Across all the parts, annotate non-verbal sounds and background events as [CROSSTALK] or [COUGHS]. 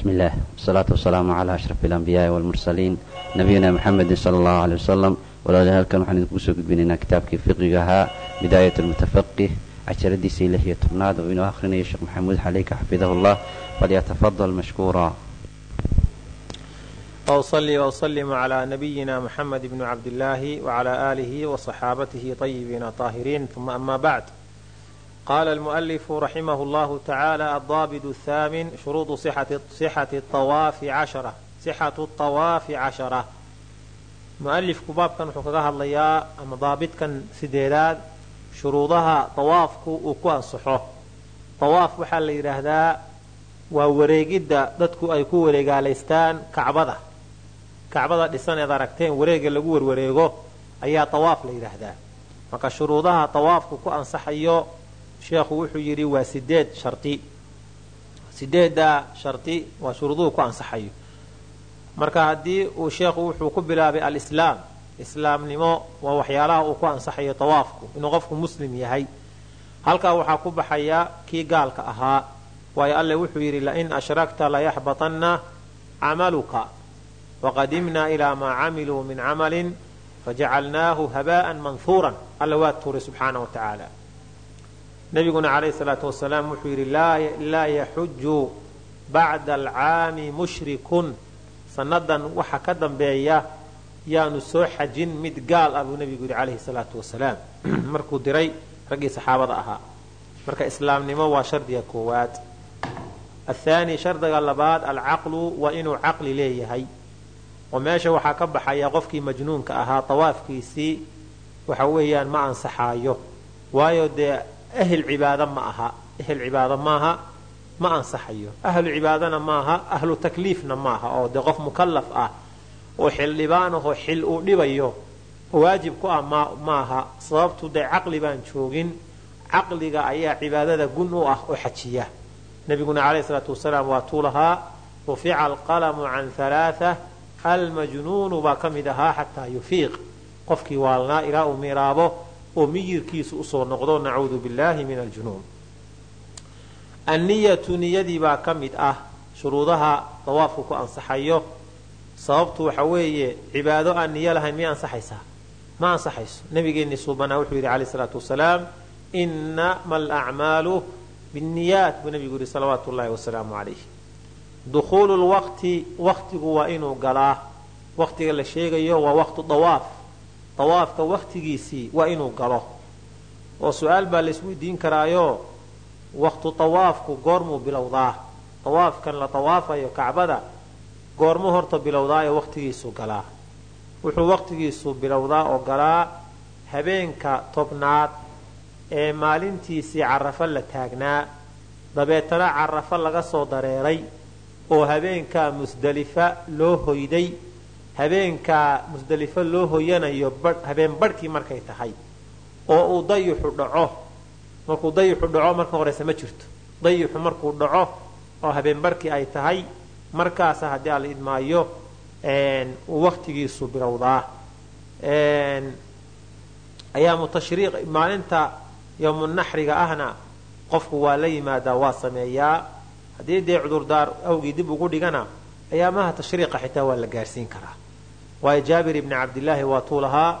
بسم الله والصلاة والسلام على أشرف الأنبياء والمرسلين نبينا محمد صلى الله عليه وسلم walaalayaal halkan waxaan idinku soo gudbinaynaa kitaabkii fiqiga ahaa bidaayat almutafaqih casharadiisii lix iyo tobnaad oo inoo akhrinayo sheekh maxamuud xaleyka xafidahu llah falyatafadal mashkuura وأصلي وأسلم على نبينا محمد بن عبد الله وعلى آله وصحابته طيبين طاهرين ثم أما بعد قال المؤلف رحمه الله تعالى الضابط الثامن شروط صحة صحة الطواف عشرة صحة الطواف عشرة mualifku baabkan wuxuu kaga hadlayaa ama daabitkan sideedaad shuruudaha dawaafku uu ku ansaxo dawaaf waxaa la yidhaahdaa waa wareegidda dadku ay ku wareegaalaystaan kacbada kacbada dhisan eed aragteen wareega lagu warwareego ayaa dawaaf la yidhaahdaa marka shuruudaha dawaafku ku ansaxayo sheekhu wuxuu yidhi waa sideed shardi sideeddaa shardi waa shuruuduhu ku ansaxayo marka haddii uu sheekhu wuxuu ku bilaabay alislaam islaamnimo waa waxyaalaha uu ku ansaxayo tawaafku inuu qofku muslim yahay. Halkaa waxaa ku baxaya kii gaalka ahaa waayo alle wuxuu yidhi lain ashrakta layaxbatanna camaluka waqadimnaa ilaa maa camiluu min camalin fajacalnaahu haba'an manhuuran alle waa tuuray subxaana wa tacaala nabiguna calayhi salaatu wasalaam wuxuu yidhi laa yaxuju bacda alcaami mushrikun. Sannadan waxa ka dambeeya yaanu soo xajin mid gaal ah buu nebigu yidhi calayhi salaatu wasalaam [CLEARS THROAT] markuu diray raggii saxaabada ahaa. Marka islaamnimo waa shardiga koowaad. Athaani shardiga labaad alcaqlu waa inuu caqli leeyahay. Oo meesha waxaa ka baxaya qofkii majnuunka ahaa tawaafkiisii waxa weeyaan ma ansaxaayo. Waayo dee ehel cibaado ma aha. Ehel cibaado maaha ma ansaxayo. Ahlu cibaadana maaha ahlu takliifna maaha oo dee qof mukallaf ah oo xildhibaan ahoo xil uu dhibayo waajib ku ah maaha sababtu dee caqli baan joogin. Caqliga ayaa cibaadada gun u ah oo xajiya. Nabiguna calayhi salaatu wasalaam waa tuu lahaa rufica alqalamu can halaaa almajnuunu baa ka mid ahaa xataa yufiiq. Qofkii waalnaa ilaa uu miraabo oo miyirkiisu u soo noqdo nacuudu billahi min aljunuun anniyatu niyadii baa ka mid ah shuruudaha dawaafku ku ansaxayo. Sababtu waxa weeye cibaado aan niyo lahayn miyay ansaxaysaa ma ansaxayso. Nabigeennii suubanaa wuxuu yidhi calayh salaatu wasalaam inama alacmaalu binniyaat. Buu nabigu yidhi salawaatu ullahi wasalaamu calayh dukhuulu lwaqti waqtigu waa inuu galaa. Waqtiga la sheegayo waa waqtu dawaaf dawaafka waqtigiisii waa inuu galo. Oo su'aal baa la isweydiin karaayo waqtu tawaafku goormuu bilowdaa. Tawaafkan la tawaafayo kacbada goormuu horta bilowdaayo waqtigiisu galaa. Wuxuu waqtigiisu bilowdaa oo galaa habeenka tobnaad ee maalintiisii carafo la taagnaa. Dabeetana carafo laga soo dareeray oo habeenkaa musdalifa loo hoyday habeenkaa musdalifo loo hoyanayo habeen badhkii markay tahay oo uu dayixu dhaco markuu dayixu dhaco marka horeyse ma jirto. Dayixu markuu dhaco oo habeenbarkii ay tahay markaasa haddii ala idmaayo uu waqtigiisu bilowdaa. Ayaamu tashriiq maalinta yowmunaxriga ahna qofku waa la yimaadaa waa sameeyaa. Haddii dee cudurdaar awgii dib ugu dhigana ayaamaha tashriiqa xitaa waa la gaarsiin karaa. Waayo jaabir ibni cabdillaahi waa tuu lahaa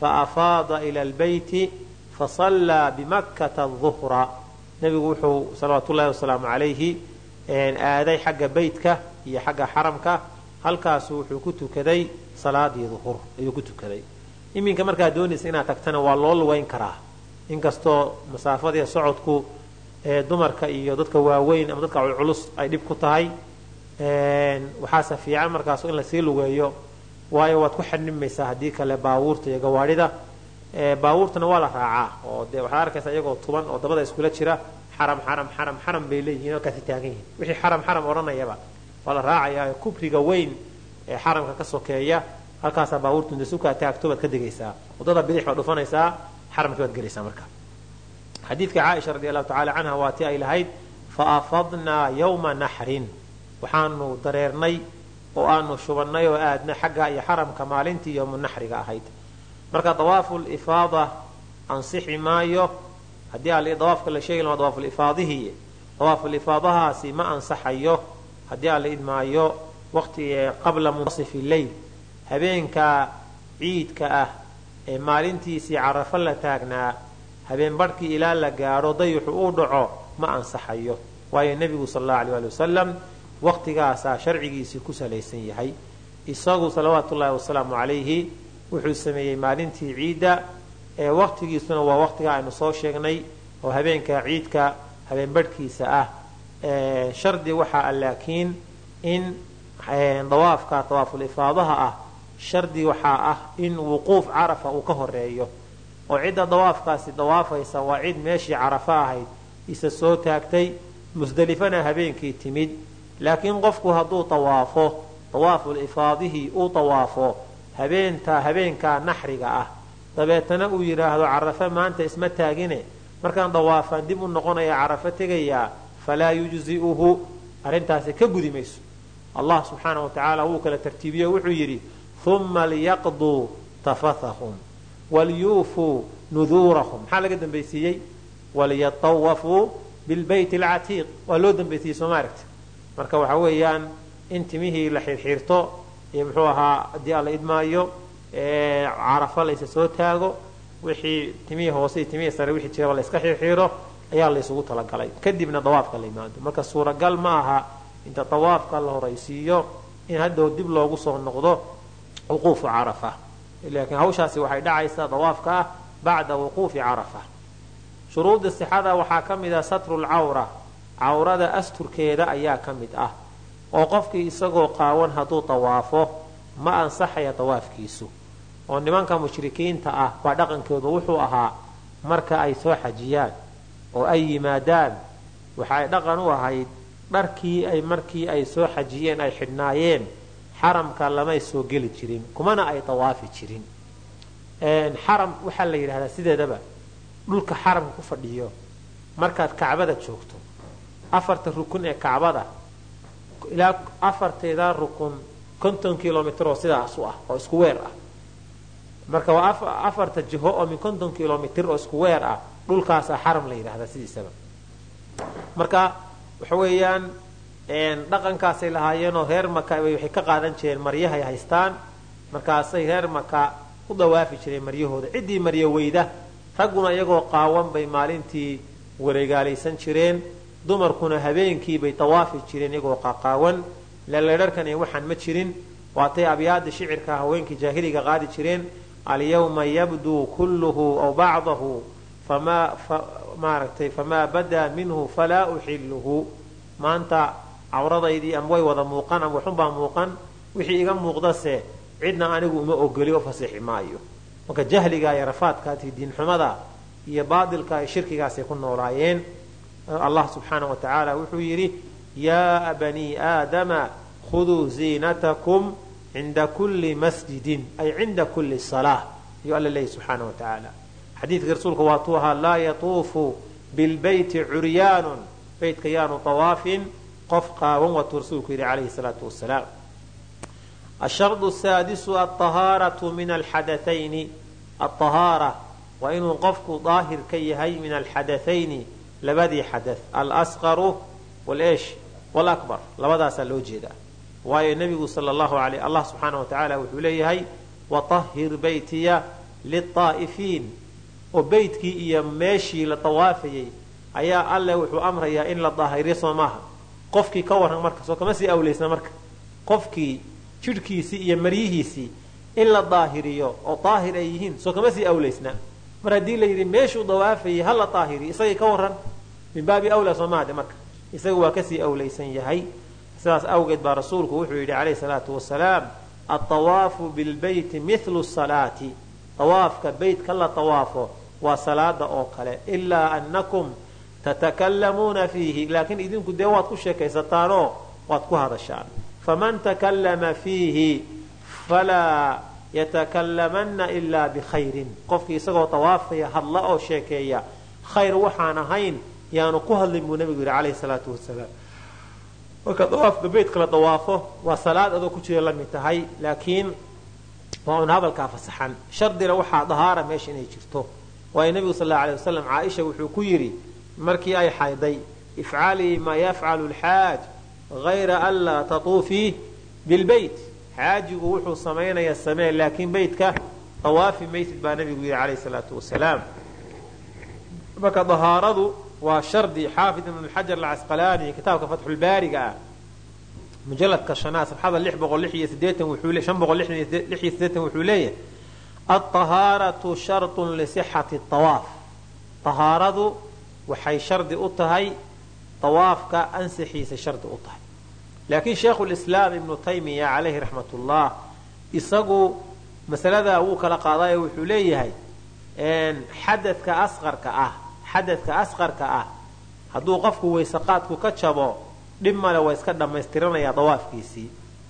fa afaada ila albeyti fasallaa bimakkata duhra nebigu wuxuu salawaatu ullahi wasalaamu calayhi aaday xagga beytka iyo xagga xaramka halkaasu wuxuu ku tukaday salaadii duhur ayuu ku tukaday. Iminka markaad doonaysa inaad tagtana waa loo lugayn karaa. Inkastoo masaafadii socodku dumarka iyo dadka waaweyn ama dadka culculus ay dhib ku tahay waxaase fiican markaas in la sii lugeeyo waayo waad ku xadnimaysaa haddii kale baabuurta iyo gawaadhida baabuurtana waa la raacaa oo de waxaad arkaysa iyagoo tuban oo dabada iskula jira xaram xaram xaram xaram bay leeyihiin halkaasi taagan yihiin. Wixii xaram xaram odhanayaba waa la raacayaa kubriga weyn ee xaramka ka sokeeya halkaasaa baabuurtu inta sukaa taagto baad ka degaysaa waddada bidix baad dhufanaysaa xaramkii baad gelaysaa marka. Xadiidka caaisha radi allahu tacala canha waa ti ay lahayd fa afadnaa yowma naxrin waxaanu dareernay oo aanu shubannay oo aadna xagga iyo xaramka maalintii yowmu naxriga ahayd. Marka dawaafu lifaada ansixi maayo haddii dawaafka la sheegi lahaa dawaafulifaadihii dawaafulifaadahaasi ma ansaxayo. Haddii aan la idmaayo waqti qabla munasifi leyl habeenka ciidka ah ee maalintiisii carafo la taagnaa habeen barhkii ilaa la gaadho dayuxu uu dhaco ma ansaxayo. Waayo nebigu sal allahu alay ali wasalam waqtigaasaa sharcigiisii ku salaysan yahay. Isagu salawaatu ullahi wasalaamu calayhi wuxuu sameeyey maalintii ciidda ee waqtigiisuna waa waqtiga aynu soo sheegnay oo habeenka ciidka habeen barhkiisa ah. Shardi waxaa ah laakiin in dawaafka dawaaful ah shardi waxaa ah in wuquuf carafa uu ka horeeyo oo cidda dawaafkaasi dawaafaysa waa cid meeshii carafa ahayd isa soo taagtay musdelifana habeenkii timid laakiin qofku hadduu dawaafo dawaaful ifaadihii uu dawaafo habeenta habeenkaa naxriga ah dabeetana uu yidhaahdo carafe maanta isma taagine. Markaan dawaafaan dib u noqonaya carafo tegayaa falaa yujzi'uhu. Arrintaasi ka gudi mayso. Allah subxaana wa tacaala wuu kala tartiibiye wuxuu yidhi uma liyaqduu tafathahum walyuufuu nuduurahum. Maxaa laga dambaysiiyey? Waliyatawafuu bilbayt alcatiiq waa loo dambaysiiyey soo maaragta marka waxa weeyaan in timihii la xirxiirto iyo muxuu ahaa haddii aan la idmaayo carafo laysa soo taago wixii timihii hoose iyo timihii sare wixii jiraba layska xirxiiro ayaa laysugu talagalay. Kadibna dawaafka la yimaado. Marka suuragal ma aha inta dawaafka la horaysiiyo in hadhow dib loogu soo noqdo wuquufu carafa. Laakiin hawshaasi waxay dhacaysaa dawaafka ah bacda wuquufi carafa. Shuruudda sixada waxaa ka mid ah satrulcawra cawrada asturkeeda ayaa ka mid ah oo qofkii isagoo qaawan hadduu dawaafo ma ansaxaya dawaafkiisu oo nimanka mushrikiinta ah baa dhaqankoodu wuxuu ahaa marka ay soo xajiyaan oo ay yimaadaan waxay dhaqan u ahayd dharkii ay markii ay soo xajiyeen ay xidhnaayeen xaramka lamay soo geli jirin kumana ay dawaafi jirin. Xaram waxaa la yidhahdaa sideedaba dhulka xaramka ku fadhiyo markaad kacbada joogto afarta rukun ee kacbada ilaa afarteeda rukun konton kilomitr oo sidaas u ah oo isku weer ah. Marka waa afarta jiho oo min konton kilomitr oo isku weer ah dhulkaasaa xaram la yidhahdaa sidiisaba marka waxa weeyaan dhaqankaasay lahaayeenoo reer maka waxay ka qaadan jireen maryahay haystaan. Markaasay reer maka u dawaafi jireen maryahooda. Ciddii maryo weyda ragguna iyagoo qaawan bay maalintii wareegaalaysan jireen dumarkuna habeenkiibay dawaafi jireen iyagoo qaqaawan leledharkan iyo waxaan ma jirin. Waatay abyaada shicirka haweenkii jaahiliga qaadi jireen. Alyawma yabduu kulluhu aw bacdahu. Maaragtay famaa badaa minhu falaa uxiluhu maanta cawradaydii ama way wada muuqan ama waxunbaa muuqan. Wixii iga muuqdase cidna anigu uma ogoli oo fasixi maayo. Marka jahliga iyo rafaadkaati diinxumada iyo baadilka iyo shirkigaasay ku noolaayeen allah subxaana wa tacaala wuxuu yidhi yaa banii aadama khuduu ziinatakum cinda kulli masjidin ay cinda kulli salaa ayuu alla leeyahy subxaana wa tacaala xadiidka rasuulka waatuu ahaa laa yatuufu bilbeyti curyaanun beytka yaanu tawaafin qof qaawan waatuu rasuulku yidhi calayhi salaatu wasalaam ashardu saadisu alطahaaratu min alxadathayni alطahaara waa inuu qofku daahir ka yahay min alxadathayni labadii xadath alsqaru waleesh walakbar labadaasaa loo jeedaa. Waayo nebigu sala allahu alay allah subxaana wa tacaala wuxuu leeyahay watahhir beytiya liلطaa'ifiin oo beytkii iyo meeshii la dawaafayay ayaa alle wuxuu amrayaa in la daahiriyo soo maaha. Qofkii ka waran marka soo kama sii awleysna marka. Qofkii jidhkiisii iyo maryihiisii in la daahiriyo oo daahir ay yihiin soo kama sii awleysna. Mar haddii la yidhi meeshuu dawaafayay ha la daahiriyo isagii ka waran min baabi awla soo maade marka. Isaga waa ka sii awlaysan yahay. Sidaas awgeed baa rasuulku wuxuu yidhi calayhi salaatu wasalaam altawaafu bilbeyti mithlu salaati. Tawaafka beytka la tawaafo waa salaada oo kale. Ilaa annakum tatakallamuuna fiihi. Laakiin idinku dee waad ku sheekaysataanoo waad ku hadashaan. Faman takallama fiihi falaa yatakallamanna ilaa bikhayrin. Qofkii isagoo tawaafaya hadla oo sheekeeya khayr waxaan ahayn yaanu ku hadlin buu nabigu yidhi calayhi salaatu wasalaam. Marka dawaafka beytka la dawaafo waa salaad adoo ku jira la mid tahay laakiin waa un hadalkaa fasaxan. Shardina waxaa dahaara meesha inay jirto. Waayo nebigu sal allau alay wasalam caaisha wuxuu ku yidhi markii ay xayday ifcalii maa yafcalu lxaaj hayra anlaa tatuufii bilbeyt xaajigu wuxuu samaynayaa samee laakiin beytka dawaafi maysid baa nabigu yidhi calayhi salaatu wasalaam. Marka dahaaradu waa shardi xaafid ibn xajar alcasqalaani kitaabka fatxulbaariga ah mujaladka shanaad safxada lix boqol lix iyo sideetan wuxuu shan boqol lix iyo sideetan wuxuu leeyahay alطahaaratu sharطun lisixati طawaaf طahaaradu waxay shardi u tahay طawaafka ansixiisa shardi u tahay laakiin sheikhu lislaam ibnu taymiya calayhi raxmat ullah isagu masaladaa wuu kala qaadayo wuxuu leeyahay xadadka asqarka ah xadadka asqarka ah hadduu qofku weyseqaadku ka jabo dhib male waa iska dhammaystiranayaa dawaafkiisii.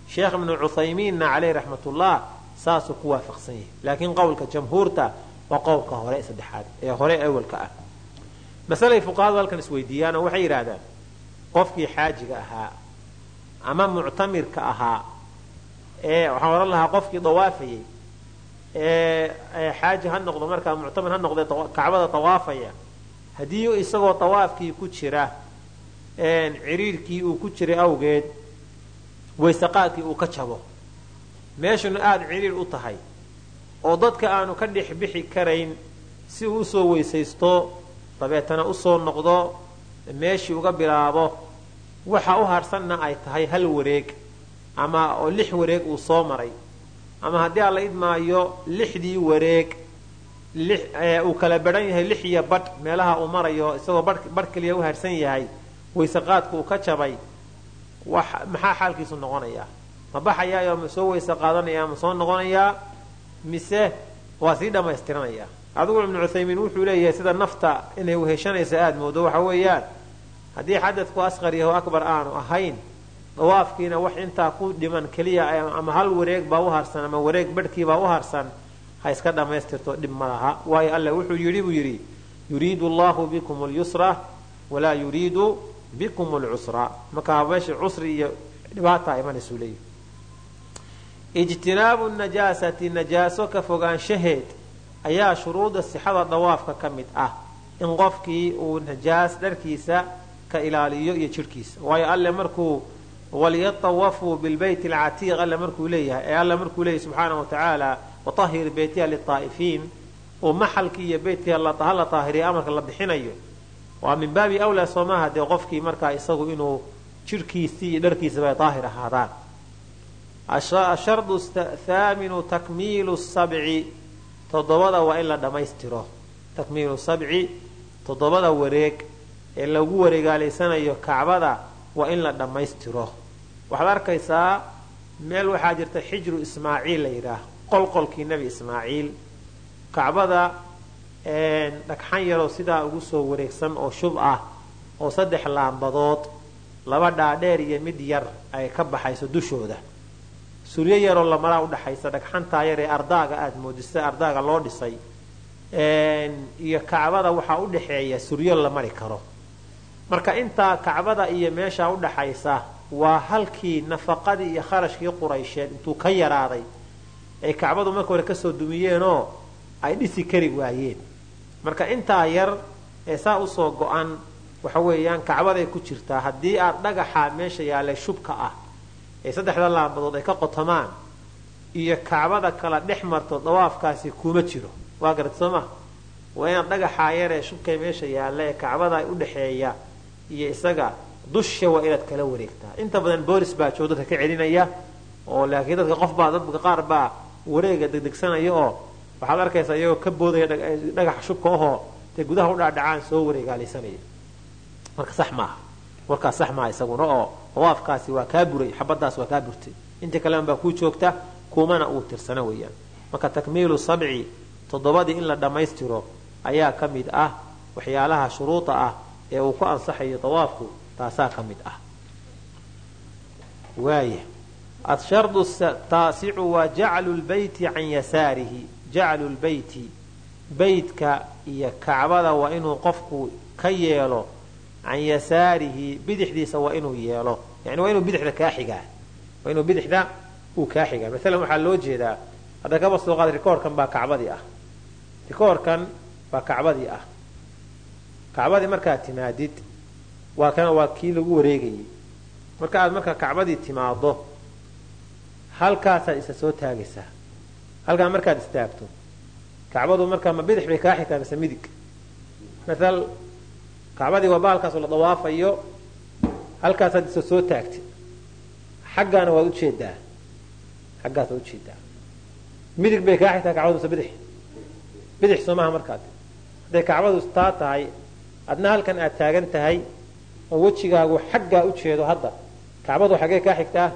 Sheekh ibnu cuthaymiinna caleyh raxmatullah saasuu ku waafaqsan yahay. Laakiin qowlka jamhuurta waa qowlka hore saddexaad ee hore awalka ah. Masalay fuqahadu halkan isweydiiyaanoo waxay yidhaahdaan qofkii xaajiga ahaa ama muctamirka ahaa ee waxaan ohan lahaa qofkii dawaafayay ee xaaji ha noqdo markaa muctamir ha noqdee kacbada dawaafaya haddii isagoo dawaafkii ku jira ciriirkii uu ku jiray awgeed weyseqaadkii uu ka jabo. Meeshuna aada ciriir u tahay oo dadka aanu ka dhex bixi karayn si uu u soo weysaysto dabeetana u soo noqdo meeshii uga bilaabo waxa u harsanna ay tahay hal wareeg ama oo lix wareeg uu soo maray. Ama haddii aan idmaayo lixdii wareeg uu kala badhan yahay lix iyo badh. Meelaha uu marayo isagoo badh keliya u harsan yahay weyseqaadku uu ka jabay maxaa xaalkiisu noqonayaa? Ma baxayaayo ma soo weyse qaadanayaa ma soo noqonayaa? Mise waa sii dhammaystiranayaa? Adigu ibnu cuthaymiin wuxuu leeyahay sida nafta inay weheshanaysa aada moodo waxa weeyaan haddii xadadku asqar yaho akbar aanu ahayn dawaafkiina wax intaa ku dhiman keliya ama hal wareeg baa u harsan ama wareeg badhkiibaa u harsan ha iska dhammaystirto dhib ma laha waayo alle wuxuu yidhi buu yidhi yuriidu allahu bikum lyusra walaa yuriidu bikum lcusra markaa meesha cusri iyo dhibaata imanaysu leeyihi ijtinaabu najaasati najaaso ka fogaanshaheed ayaa shuruuda sixada dawaafka ka mid ah in qofkii uu najaas dharkiisa ka ilaaliyo iyo jidhkiisa. Waayo alle markuu waliyatawafuu bilbayt alcatiiq alle markuu leeyahay ee alle markuu leeyahay subxaana wa tacaala watahir beytiha litaa'ifiin uu maxalkii iyo beytkii hala taahiriya amarka la bixinayo waa min baabi awlaa soomaha dee qofkii markaa isagu inuu jidhkiisii iyo dharkiisaba ay daahir ahaadaan ashardu thaaminu takmiilu sabci toddobada waa in la dhammaystiro takmiilu sabci toddobada wareeg ee lagu wareegaalaysanayo kacbada waa in la dhammaystiro waxaad arkaysaa meel waxaa jirta xijru ismaaciil la yidhaah qolqolkii nebi ismaaciil. Kacbada dhagxan yaroo sidaa ugu soo wareegsan oo shub ah oo saddex laambadood laba dhaadheer iyo mid yar ay ka baxayso dushooda. Suryo yaroo lamaraa udhaxaysa dhagxantaa yar ee ardaaga aada moodisa ardaaga loo dhisay iyo kacbada waxaa udhaxeeya suryo la mari karo. Marka intaa kacbada iyo meeshaa udhaxaysa waa halkii nafaqadii iyo kharashkii quraysheed intuu ka yaraaday ay kacbadu marka hore ka soo dumiyeenoo ay dhisi kari waayeen. Marka intaa yar ee saa u soo go-an waxa weeyaan kacbaday ku jirtaa haddii aad dhagaxa meesha yaallay shubka ah ee saddexda laambadood ay ka qotomaan iyo kacbada kala dhex marto dawaafkaasi kuma jiro. Waa garad soo ma? Waa inaad dhagaxaa yar ee shubka meesha yaalla ee kacbada ay udhaxeeya iyo isaga dusha waa inaad kala wareegtaa. Inta badan boolis baa joog dadka ka celinaya oo laakiin dadka qof baa dadka qaar baa wareega degdegsanaya oo waxaad arkaysaa iyagoo ka boodaya dhagaxa shubka ahoo dee gudaha u dhaadhacaan soo wareegaalaysanaya marka sax maaha. Warkaas sax maaha isaguna oo dawaafkaasi waa kaa buray xabadaas waa kaa burtay inta kalena baa kuu joogta kumana uu tirsana weeyaan. Marka takmiilu sabci toddobadii in la dhammaystiro ayaa ka mid ah waxyaalaha shuruuda ah ee uu ku ansaxayo dawaafku taasaa ka mid ah. Waaya ashardu taasicu waa jaclu lbeyti can yasaarihi jaclu lbeyti beytka iyo kacbada waa inuu qofku ka yeelo can yasaarihi bidixdiisa waa inuu yeelo. yani waa inuu bidixda kaa xigaa. waa inuu bidixda uu kaa xigaa. maalan waxaa loo jeedaa. hadda kaba soo qaad rikoorkan baa kacbadii ah. rikoorkan baa kacbadii ah. kacbadii markaad timaadid. waa kana waa kii lagu wareegayay. marka aad marka kacbadii timaado halkaasaad isa soo taagaysaa. Halkaa markaad istaagto. Kacbadu markaa ma bidix bay kaa xigtaa mise midig. Maal kacbadii waa baalkaasoo la dawaafayo halkaasaad isa soo taagtay xaggaana waad u jeedaa xaggaas waad u jeedaa midig bay kaa xigtaa kacbadu mise bidix. Bidix soo markaad. Hadday kacbadu taa tahay adna halkan aad taagan tahay oo wejigaagu xaggaa u jeedo hadda. Kacbadu xaggee kaa xigtaa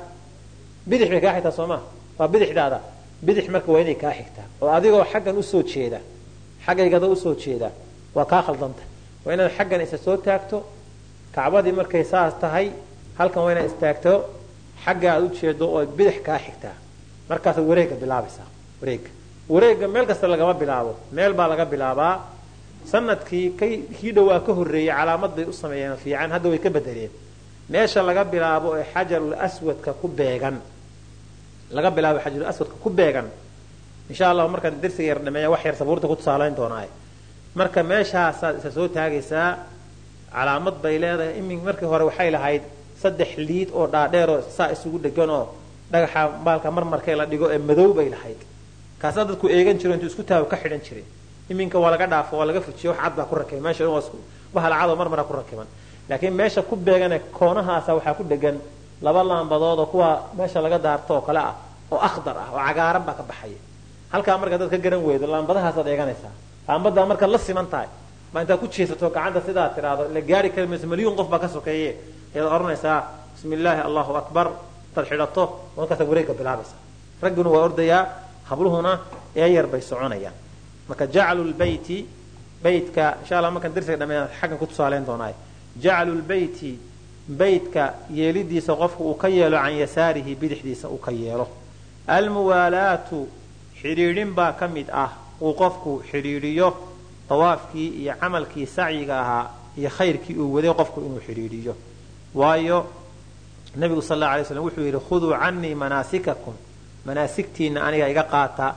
bidix bay kaa xigtaa soo maha waa bidixdaada. Bidix marka waa inay kaa xigtaa. Oo adigoo xaggan u soo jeeda. Xaggaygada u soo jeeda. Waa kaa khaldanta. Waa inaad xaggan isa soo taagto. Kacbadii markay saas tahay halkan waa inaad istaagto xagga aad ujeedo oo bidix kaa xigtaa. Markaasaad wareegga bilaabaysaa wareegga. Wareegga meel kasta lagama bilaabo. Meel baa laga bilaabaa. Sanadkii kii dhowaa ka horreeyey calaamad bay u sameeyeen fiican. Hadda way ka bedeleen meesha laga bilaabo ee xajarul aswadka ku beegan laga bilaabo xajarul aswadka ku beegan insha allahu markaan darsiga yar dhameeya wax yar sabuurta ku tusaalayn doonaaye marka meeshaasaad isa soo taagaysaa calaamad bay leedahay. Imin markii hore waxay lahayd saddex liid oo dhaadheeroo saa isugu dhegan oo dhagaxa baalka marmarkee la dhigo ee madow bay lahayd. Kaasaa dadku eegan jiro intuu isku taago ka xidhan jiray iminka waa laga dhaafo waa laga fujiyo wax cad baa ku rakiban. Meesha bahalcadoo marmara ku rakiban. Laakiin meesha ku beegane koonahaasa waxaa ku dhegan laba laambadood oo kuwa meesha laga daarto oo kale ah oo akhdar ah oo cagaaran baa ka baxaya halkaa markaa dad ka garan weydo laambadahaasaad eeganaysaa. Laambadaa markaad la siman tahay baa intaad ku jeesato gacanta sidaa tiraado la gaari kari mayso milyuun qof baa ka sokeeye ayaad odhanaysaa bismi allahu akbar. Intaad xidhato markaasaad wareegga bilaabaysaa ragguna waa ordayaa habluhuna eeyar bay soconayaan. Marka jaclu lbeyti baytka insha alla markaan darsiga dhameeya xaggan ku tusaaleyn doonaaye jaclu lbeyti beytka yeelidiisa qofku uu ka yeelo can yasaarihi bidixdiisa uu ka yeelo. Almuwaalaatu xidhiidhin baa ka mid ah uu qofku xidhiidhiyo dawaafkii iyo camalkii sacyiga ahaa iyo khayrkii uu waday qofku inuu xidhiidhiyo. Waayo nabigu sal alla alay slam wuxuu yidhi khuduu canii manaasikakum. Manaasigtiinna aniga iga qaata.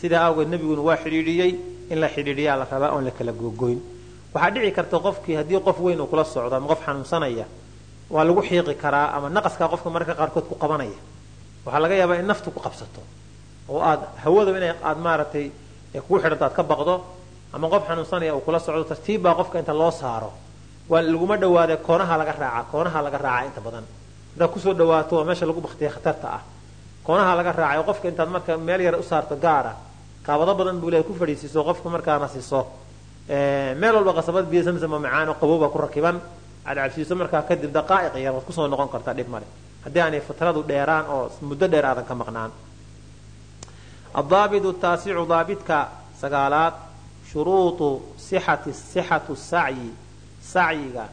Sidaa awgeed nebiguna waa xidhiidhiyey in la xidhiidhiyaa la rabaa oon la kala googoyn waxaa dhici karta qofkii haddii qof weyn uu kula socdo ama qof xanuunsanaya waa lagu xiiqi karaa ama naqaskaa qofka mararka qaarkood ku qabanaya. Waxaa laga yaabaa in naftu ku qabsato oo aad hawada ina aad maaragtay kugu xidhanto aad ka baqdo ama qof xanuunsanaya uu kula socdo tartiibbaa qofka inta loo saaro. Waa laguma dhawaada koonaha laga raaca koonaha laga raaca inta badan. Haddaad ku soo dhawaato waa meesha lagu baktiya khatarta ah. Koonaha laga raacay qofka intaad marka meel yar u saarto gaara kaabado badan buu leeyahay ku fadhiisiiso qofka markaana siiso. Meel walba qasabad biyo samsamo macaan oo qabowba ku rakiban aad cabsiiso markaa kadib daqaa'iq yar waad ku soo noqon kartaa dhib male. Haddii aanay fatradu dheeraan oo muddo dheer aadan ka maqnaan. Adaabitu taasicu daabidka sagaalaad shuruudu sixati sixatu sacyi sacyiga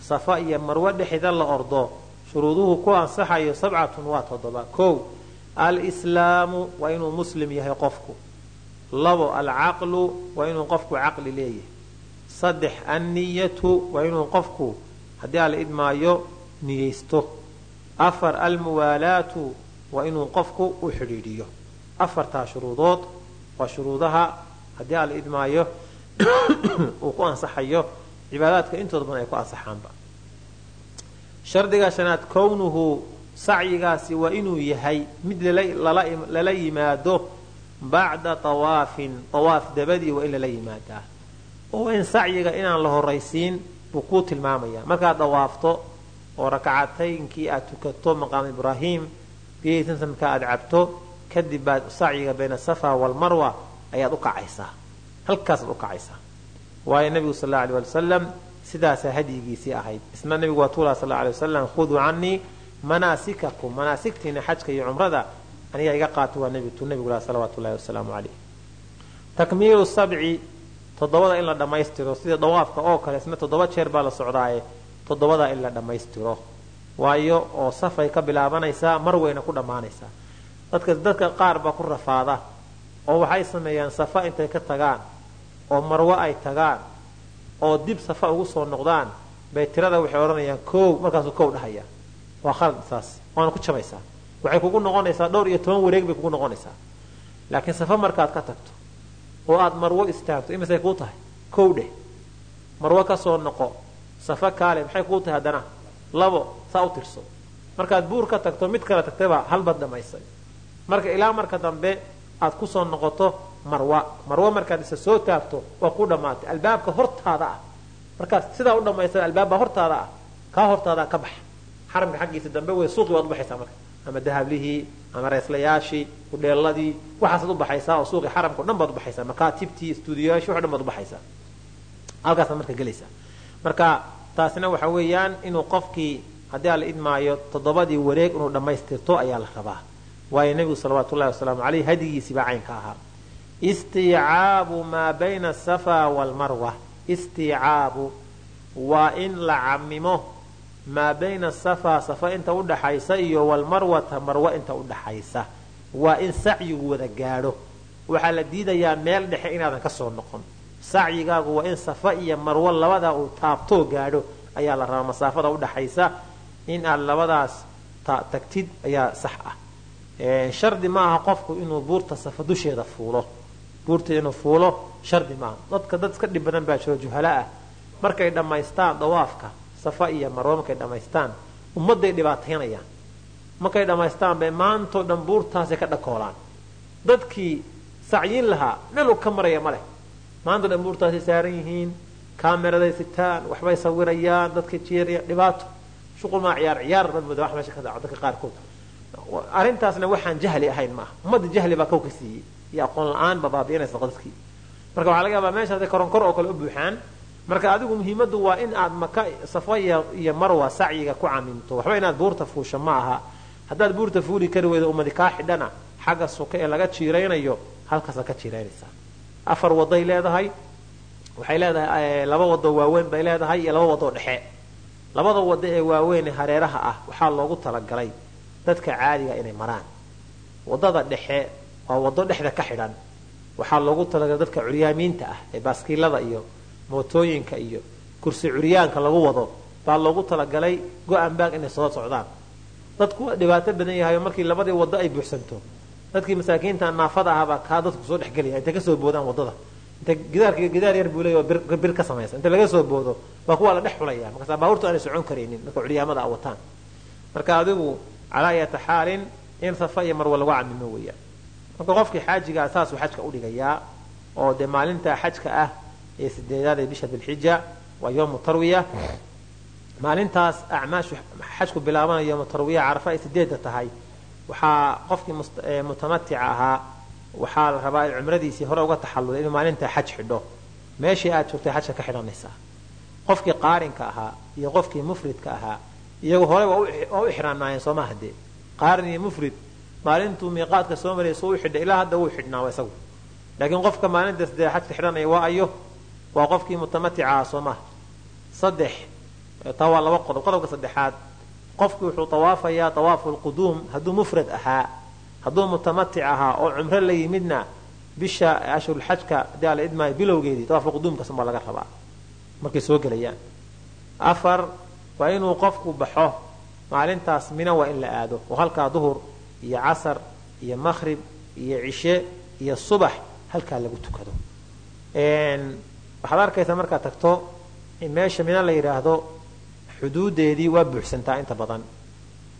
safa iyo marwo dhexda la ordo shuruuduhu ku ansaxayo sabcatun waa toddoba kow alslaamu waa inuu muslim yahay qofku. Labo alcaqlu waa inuu qofku caqli leeyahay. Saddex anniyatu waa inuu qofku haddii ala idmaayo niyeysto. Afar almuwaalaatu waa inuu qofku u xidhiidhiyo. Afartaa shuruudood waa shuruudaha haddii ala idmaayo [COUGHS] uu ku ansaxayo cibaadaadka intooda badan ay ku ansaxaanba. Shardiga shanaad kownuhu sacyigaasi waa inuu yahay mid lala yimaado bacda tawaafin tawaaf dabadii waa in lala yimaadaa. Oo in sacyiga inaan la horaysiin buu kuu tilmaamaya. Markaad dawaafto oo rakcataynkii aad tukato maqaam ibraahim biyihii aad cabto kadib baad sacyiga bayna safa walmarwa ayaad u kacaysaa. Halkaasaad u kacaysaa. Waayo nabigu sal alla alay wasalam sidaasaa hadyigiisii ahayd. Isna nabigu waa tuulaa sal alay wasalam khuduu canii manaasikakum. Manaasigtiina xajka iyo cumrada aniga iga qaato waa nbitu nabigu lah salawaatu llahi wasalaamu calayh. Takmiilu sabci toddobada in la dhammaystiro sida dawaafka oo kale isna toddoba jeer baa la socdaaye toddobadaa in la dhammaystiro. Waayo oo safay ka bilaabanaysaa mar weyna ku dhammaanaysaa. Dadka dadka qaar baa ku rafaada oo waxay sameeyaan safa intay ka tagaan oo marwo ay tagaan oo dib safa ugu soo noqdaan bay tirada waxay odhanayaan kow markaasuu kow dhahaya. Waa khalad saas waana ku jabaysaa. Waxay kugu noqonaysaa dhowr iyo toban wareeg bay kugu noqonaysaa. Laakiin safa markaad ka tagto oo aad marwo istaagto imisay kuu tahay? Kow dheh. Marwo ka soo noqo. Safa kaale maxay kuu tahay haddana? Labo saa u tirso. Markaad buur ka tagto mid kale tagtayba halbaad dhammaysay marka ilaa marka dambe aad ku soo noqoto marwa marwa markaad isa soo taagto waa ku dhammaatay albaabka hortaada ah. Markaad sidaa u dhammaysa albaabbaa hortaada ah. Kaa hortaadaa ka bax. Xaramka xaggiisa dambe wey suuqii waad ubaxaysaa marka ama dahablihii ama reeslayaashii hudheeladii waxaasaad ubaxaysaa oo suuqii xaramka o dhan baad ubaxaysaa makaatibtii stuudiyoyaashii wax dhan baad ubaxaysaa halkaasaad marka gelaysaa. Marka taasina waxa weeyaan inuu qofkii haddii ala idmaayo toddobadii wareeg inuu dhammaystirto ayaa la rabaa. Waayo nebigu salawaatu ullahi wasalaamu caleyh hadigiisiibaa caynka ahaa. Istiicaabu maa bayna asafa waalmarwa istiicaabu waa in la camimo maa bayna asafa safa inta udhaxaysa iyo walmarwata marwa inta udhaxaysa waa in sacyigu wada gaadho waxaa la diidayaa meel dhexe inaadan ka soo noqon sacyigaagu waa in safa iyo marwo labadaa uu taabtoo gaadho ayaa la rabaa masaafada udhaxaysa in aad labadaas tagtid ayaa sax ah shardi ma aha qofku inuu buurta safa dusheeda fuulo buurta inuu fuulo shardi maaha dadka dad iska dhib badan baa jiro juhala ah markay dhammaystaan dawaafka safa iyo marwo markay dhammaystaan ummadday dhibaataynayaan markay dhammaystaan bay maantoo dhan buurtaasay ka dhakoolaan. Dadkii sacyin lahaa meel u ka maraya ma leh. Maanta dhan buurtaasay saaran yihiin kaameraday sitaan waxbay sawirayaan dadka jeeraya dhibaato. Shuqul maa ciyaar ciyaar dad mooda wax meesha ka dhaco dadka qaarkood. Arrintaasna waxaan jahli ahayn maaha. Ummadda jahli baa kow ka siiyey. Iyo aqoon la'aan baa baabi'inaysa dadkii marka waxaa laga yaabaa meeshaasay koronkor oo kale u buuxaan marka adigu muhiimaddu waa in aad maka safa iyo marwa sacyiga ku camimto waxba inaad buurta fuusha ma aha. Haddaad buurta fuuli kari weydo ummadi kaa xidhana. Xagga suka ee laga jiiraynayo halkaasaad ka jiiraynaysaa afar waday leedahay. Waxay leedahay laba wado waaweyn bay leedahay iyo laba wadoo dhexe. Labada wado ee waaweyn ee hareeraha ah waxaa loogu talagalay dadka caadiga inay maraan. Wadada dhexe waa wado dhexda ka xidhan. Waxaa loogu talagalay dadka curyaamiinta ah ee baaskiilada iyo mootooyinka iyo kursi curyaanka lagu wado baa loogu talagalay go-an baag inay soo socdaan. Dadku waa dhibaato badan yahayo markii labadii wado ay buuxsanto dadkii masaakiinta naafada ahabaa kaa dadku soo dhexgelaya intay ka soo boodaan waddada. Inta gidaar yar buu leeya bir ka samaysa. Inta laga soo boodo baa kuwaa la dhex xulaya markaasa baabuurtu aanay socon karaynin marka curyaamada a wataan. Marka adigu calaa ayata xaalin in safa iyo marwa lagu camimo weeyaan. Marka qofkii xaajigaa saasuu xajka udhigayaa oo dee maalinta xajka ah ee sideedaad ee bisha dilxija waa yowmu tarwiya. Maalintaas acmaashu xajku bilaabanayo yowmu tarwiya carafa ay sideedda tahay. Waxaa qofkii mutamatica ahaa waxaa la rabaa cumradiisii hore uga taxalluday inuu maalintaa xaj xidho. Meeshii aad joogtay xajka ka xidhanaysaa. Qofkii qaarinka ahaa iyo qofkii mufridka ahaa iyagu hore waa u ixraamnaayeen soo maaha dee qaarin iyo mufrid maalintuu miiqaadka soo maraya soo u xidhay ilaa hadda wuu xidhnaa isagu. Laakiin qofka maalintaas dee xajka xidhanaya waa ayo waa qofkii mutamatica soo maaha saddex taa waa laba qodob qodobka saddexaad qofku wuxuu tawaafayaa tawaafu lquduum hadduu mufrad ahaa hadduu mutamatic ahaa oo cumro la yimidna bisha ashhurulxajka haddii ala idmaayo bilowgeedii tawaafulquduumkaas baa laga rabaa. Markay soo gelayaan. Afar waa inuu qofku baxo maalintaas mina waa in la aado oo halkaa duhur iyo casar iyo maqhrib iyo cishe iyo subax halkaa lagu tukado waxaad arkaysaa markaad tagto meesha mina la yidhaahdo xuduudeedii waa buuxsantaa inta badan.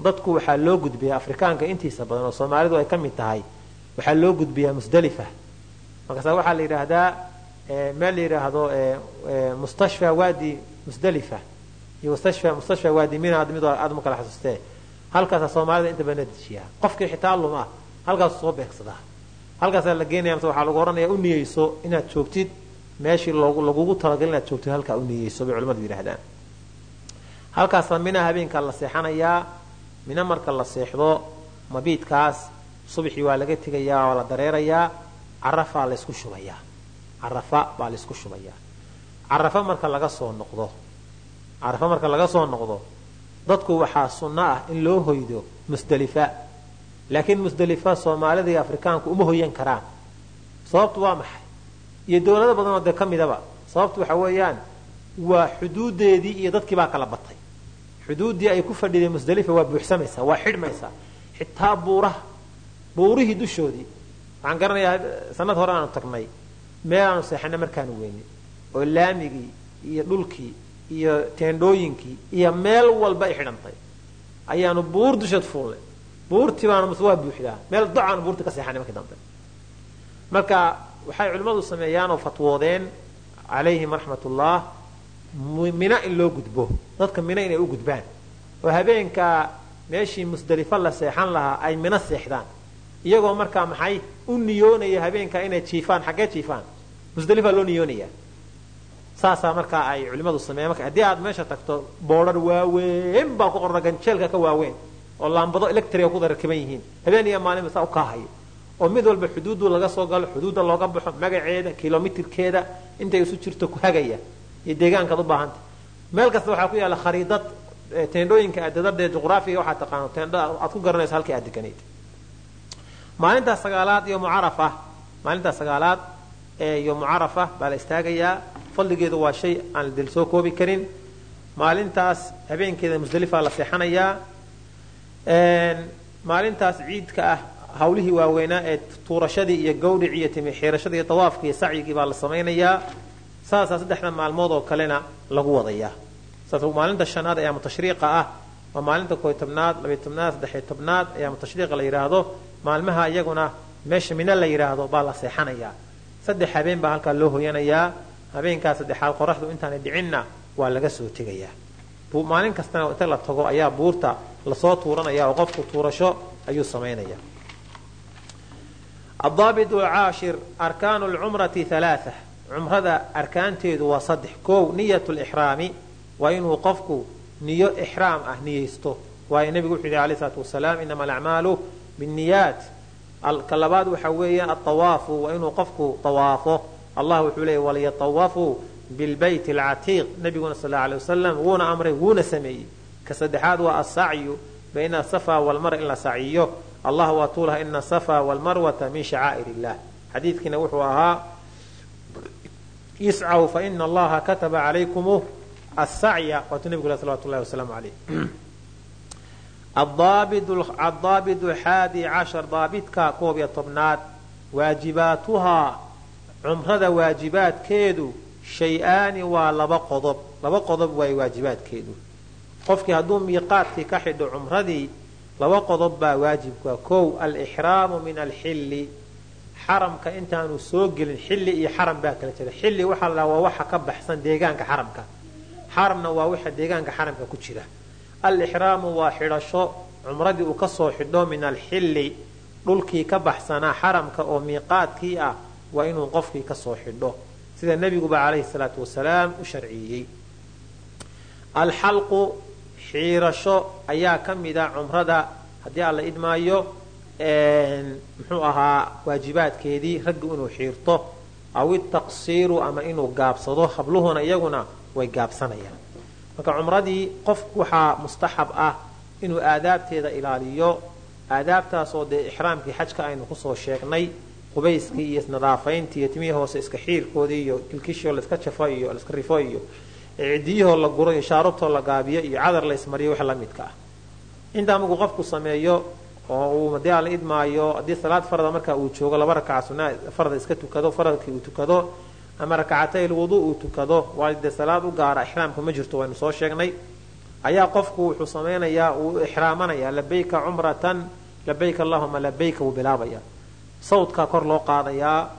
Dadku waxaa loo gudbiyaa afrikaanka intiisa badan oo soomaalidu ay ka mid tahay. Waxaa loo gudbiyaa musdalifa. Markaasa waxaa la yidhaahdaa meel la yidhaahdo mustashfa waadi musdalifa. Iyo mustashfa waadi mina mid aad ma xasuustee. Halkaasaa soomaalida inta badan dejiyaa qofkii xitaa lum ah halkaasuu soo beegsadaa halkaasaa la geenaya mase waxaa lagu ohanaya u niyeyso inaad joogtid meeshii lagugu talagalay inaad joogtid halkaa u bay culimadu yidhahdaan halkaasaa mina habeenkaa la seexanayaa mina marka la seexdo mabiidkaas subaxii waa laga tegayaa waa la dareerayaa carafaa laysku shubayaa carafa baa laysku shubayaa carafa marka laga soo noqdo carafa marka laga soo noqdo dadku waxaa sunno ah in loo hoydo musdalifa. Laakiin musdalifa soomaalida iyo afrikaanku uma hoyan karaan. Sababtu waa maxay iyo dowlado badanoo dee ka midaba sababtu waxa weeyaan waa xuduudeedii iyo dadkii baa kala batay. Xuduuddii ay ku fadhiday musdalifa waa buuxsamaysaa waa xidhmaysaa. Xitaa buuraha buurihii dushoodii. Waxaan garanayaa sanad hore aanu tagnay meel aanu seexana markaanu weyni oo laamigii iyo dhulkii iyo teendhooyinkii iyo meel walba ay xidhantay. Ayaanu buur dusheed fuulnay. Buurtii baanu mase waa buuxdaa. Meel docaanu buurtii ka seexanay markii dambe. Marka waxay culimmadu sameeyaan oo fatwoodeen calayhim raxmatullah mina in loo gudbo. Dadka mina inay u gudbaan. Oo habeenka meeshii musdelifo la seexan lahaa ay mina seexdaan. Iyagoo markaa maxay u niyoonaya habeenka inay jiifaan xaggee jiifaan. Musdelifa loo niyoonaya. Saasaa markaa ay culimmadu sameeyan marka haddii aad meesha tagto boodhar waaweyn baa ku qorna ganjeelka ka waaweyn oo laambado electriga ku rakiban yihiin. Habeen iyo maalinba saa u kaahaya oo mid walba xuduudu laga soo galo xuduudda looga baxo magaceeda kilomitirkeeda intay isu jirto ku hagaya iyo deegaankaad u baahanta meel kasta waxaa ku yaalla khariidad teendhooyinka adadadee juqraafiga waxaa taqaano aad ku garanayso halkii aad deganayd. Maalintaas sagaalaad iyo mucarafa maalintaas sagaalaad iyo mucarafa baa la istaagayaa. Fadligeedu waa shay aan la dil soo koobi karin. Maalintaas habeenkeeda musdelifaa la seexanayaa. Maalintaas ciidka ah hawlihii waaweynaa ee tuurashadii iyo gawdhic iyo timi xiirashadii iyo dawaafka iyo sacyigii baa la samaynayaa. Saasaa saddexda maalmood oo kalena lagu wadayaa. Maalinta shanaad ayaamu tashriiqa ah. Waa maalinta kooy tobnaad labiy tobnaad saddexiy tobnaad ayaamu tashriiqa la yidhaahdo maalmaha iyaguna meesha mina la yidhaahdo baa la seexanayaa. Saddex habeen baa halkaa loo hoyanayaa. Habeenkaas saddexaad qoraxdu intaanay dhicinna waa laga soo tegayaa. Maalin kastana inta la tago ayaa buurta la soo tuuranaya oo qofku tuurasho ayuu samaynaya adaabit alcaashir arkaanu lcumrati halaaa cumrada arkaanteedu waa saddex kow niyat lixraami waa inuu qofku niyo ixraam ah niyeysto waayo nebigu wuxuu yihi alayh salaatu wasalaam inama alacmaalu binniyaat ka labaad waxa weeye aawaafu waa inuu qofku awaafo allah wuxuu leeyay waliyatawafuu bilbayt alcatiiq nabiguna sal alay wasalam wuuna amray wuuna sameeyey ka saddexaad waa asacyu bayna asafa walmar in la sacyiyo allah waa tuulaha ina asafa walmarwata min shacaa'ir illah xadiidkiina wuxuu ahaa iscaw faina allaha kataba calaykum asacya waatuu nebigu salawatu llahi wasalaamu alayh. [CLEARS THROAT] Addaabit xaadi cashar daabidka koob iyo tobnaad waajibaatuhaa cumrada waajibaadkeedu shay-aani waa laba qodob. Laba qodob waay waajibaadkeedu qofkii hadduu miiqaadkii ka xidho cumradii laba qodob baa waajibka kow alixraamu min alxilli. Xaramka intaanu soo gelin xilli iyo xaram baa kala jira. Xilli waxaa la waa waxa ka baxsan deegaanka xaramka. Xaramna waa waxa deegaanka xaramka ku jira. Alixraamu waa xidhasho cumradii uu ka soo xidho min alxilli. Dhulkii ka baxsanaa xaramka oo miiqaadkii ah waa inuu qofkii ka soo xidho. Sida nebiguba calayhi salaatu wasalaam u sharciiyey xiirasho ayaa ka mida cumrada haddii aan la idmaayo muxuu ahaa waajibaadkeedii raggu inuu xiirto aw itaqsiiru ama inuu gaabsado habluhuna iyaguna way gaabsanayaan. Marka cumradii qofku waxaa mustaxab ah inuu aadaabteeda ilaaliyo aadaabtaasoo dee ixraamkii xajka aynu ku soo sheegnay qubayskii iyo isnadaafayntii iyo timihii hoose iska xiirkoodii iyo kilkishoo laiska jafo iyo laiska rifo iyo cidiyahoo la guro iyo shaarubtoo la gaabiyo iyo cadar la ismariyo wax la ah. Intaa markuu qofku sameeyo oo uu haddii aan la idmaayo haddii salaad farada marka uu joogo laba rakaca farada iska tukado faradkii uu tukado ama rakacatay lwuduu uu tukado waa dee salaad u gaara ixraamka ma jirto waynu soo sheegnay. Ayaa qofku wuxuu samaynayaa uu ixraamanaya labayka cumratan labayk allahuma labayka wuu bilaabaya. Sawdkaa kor loo qaadayaa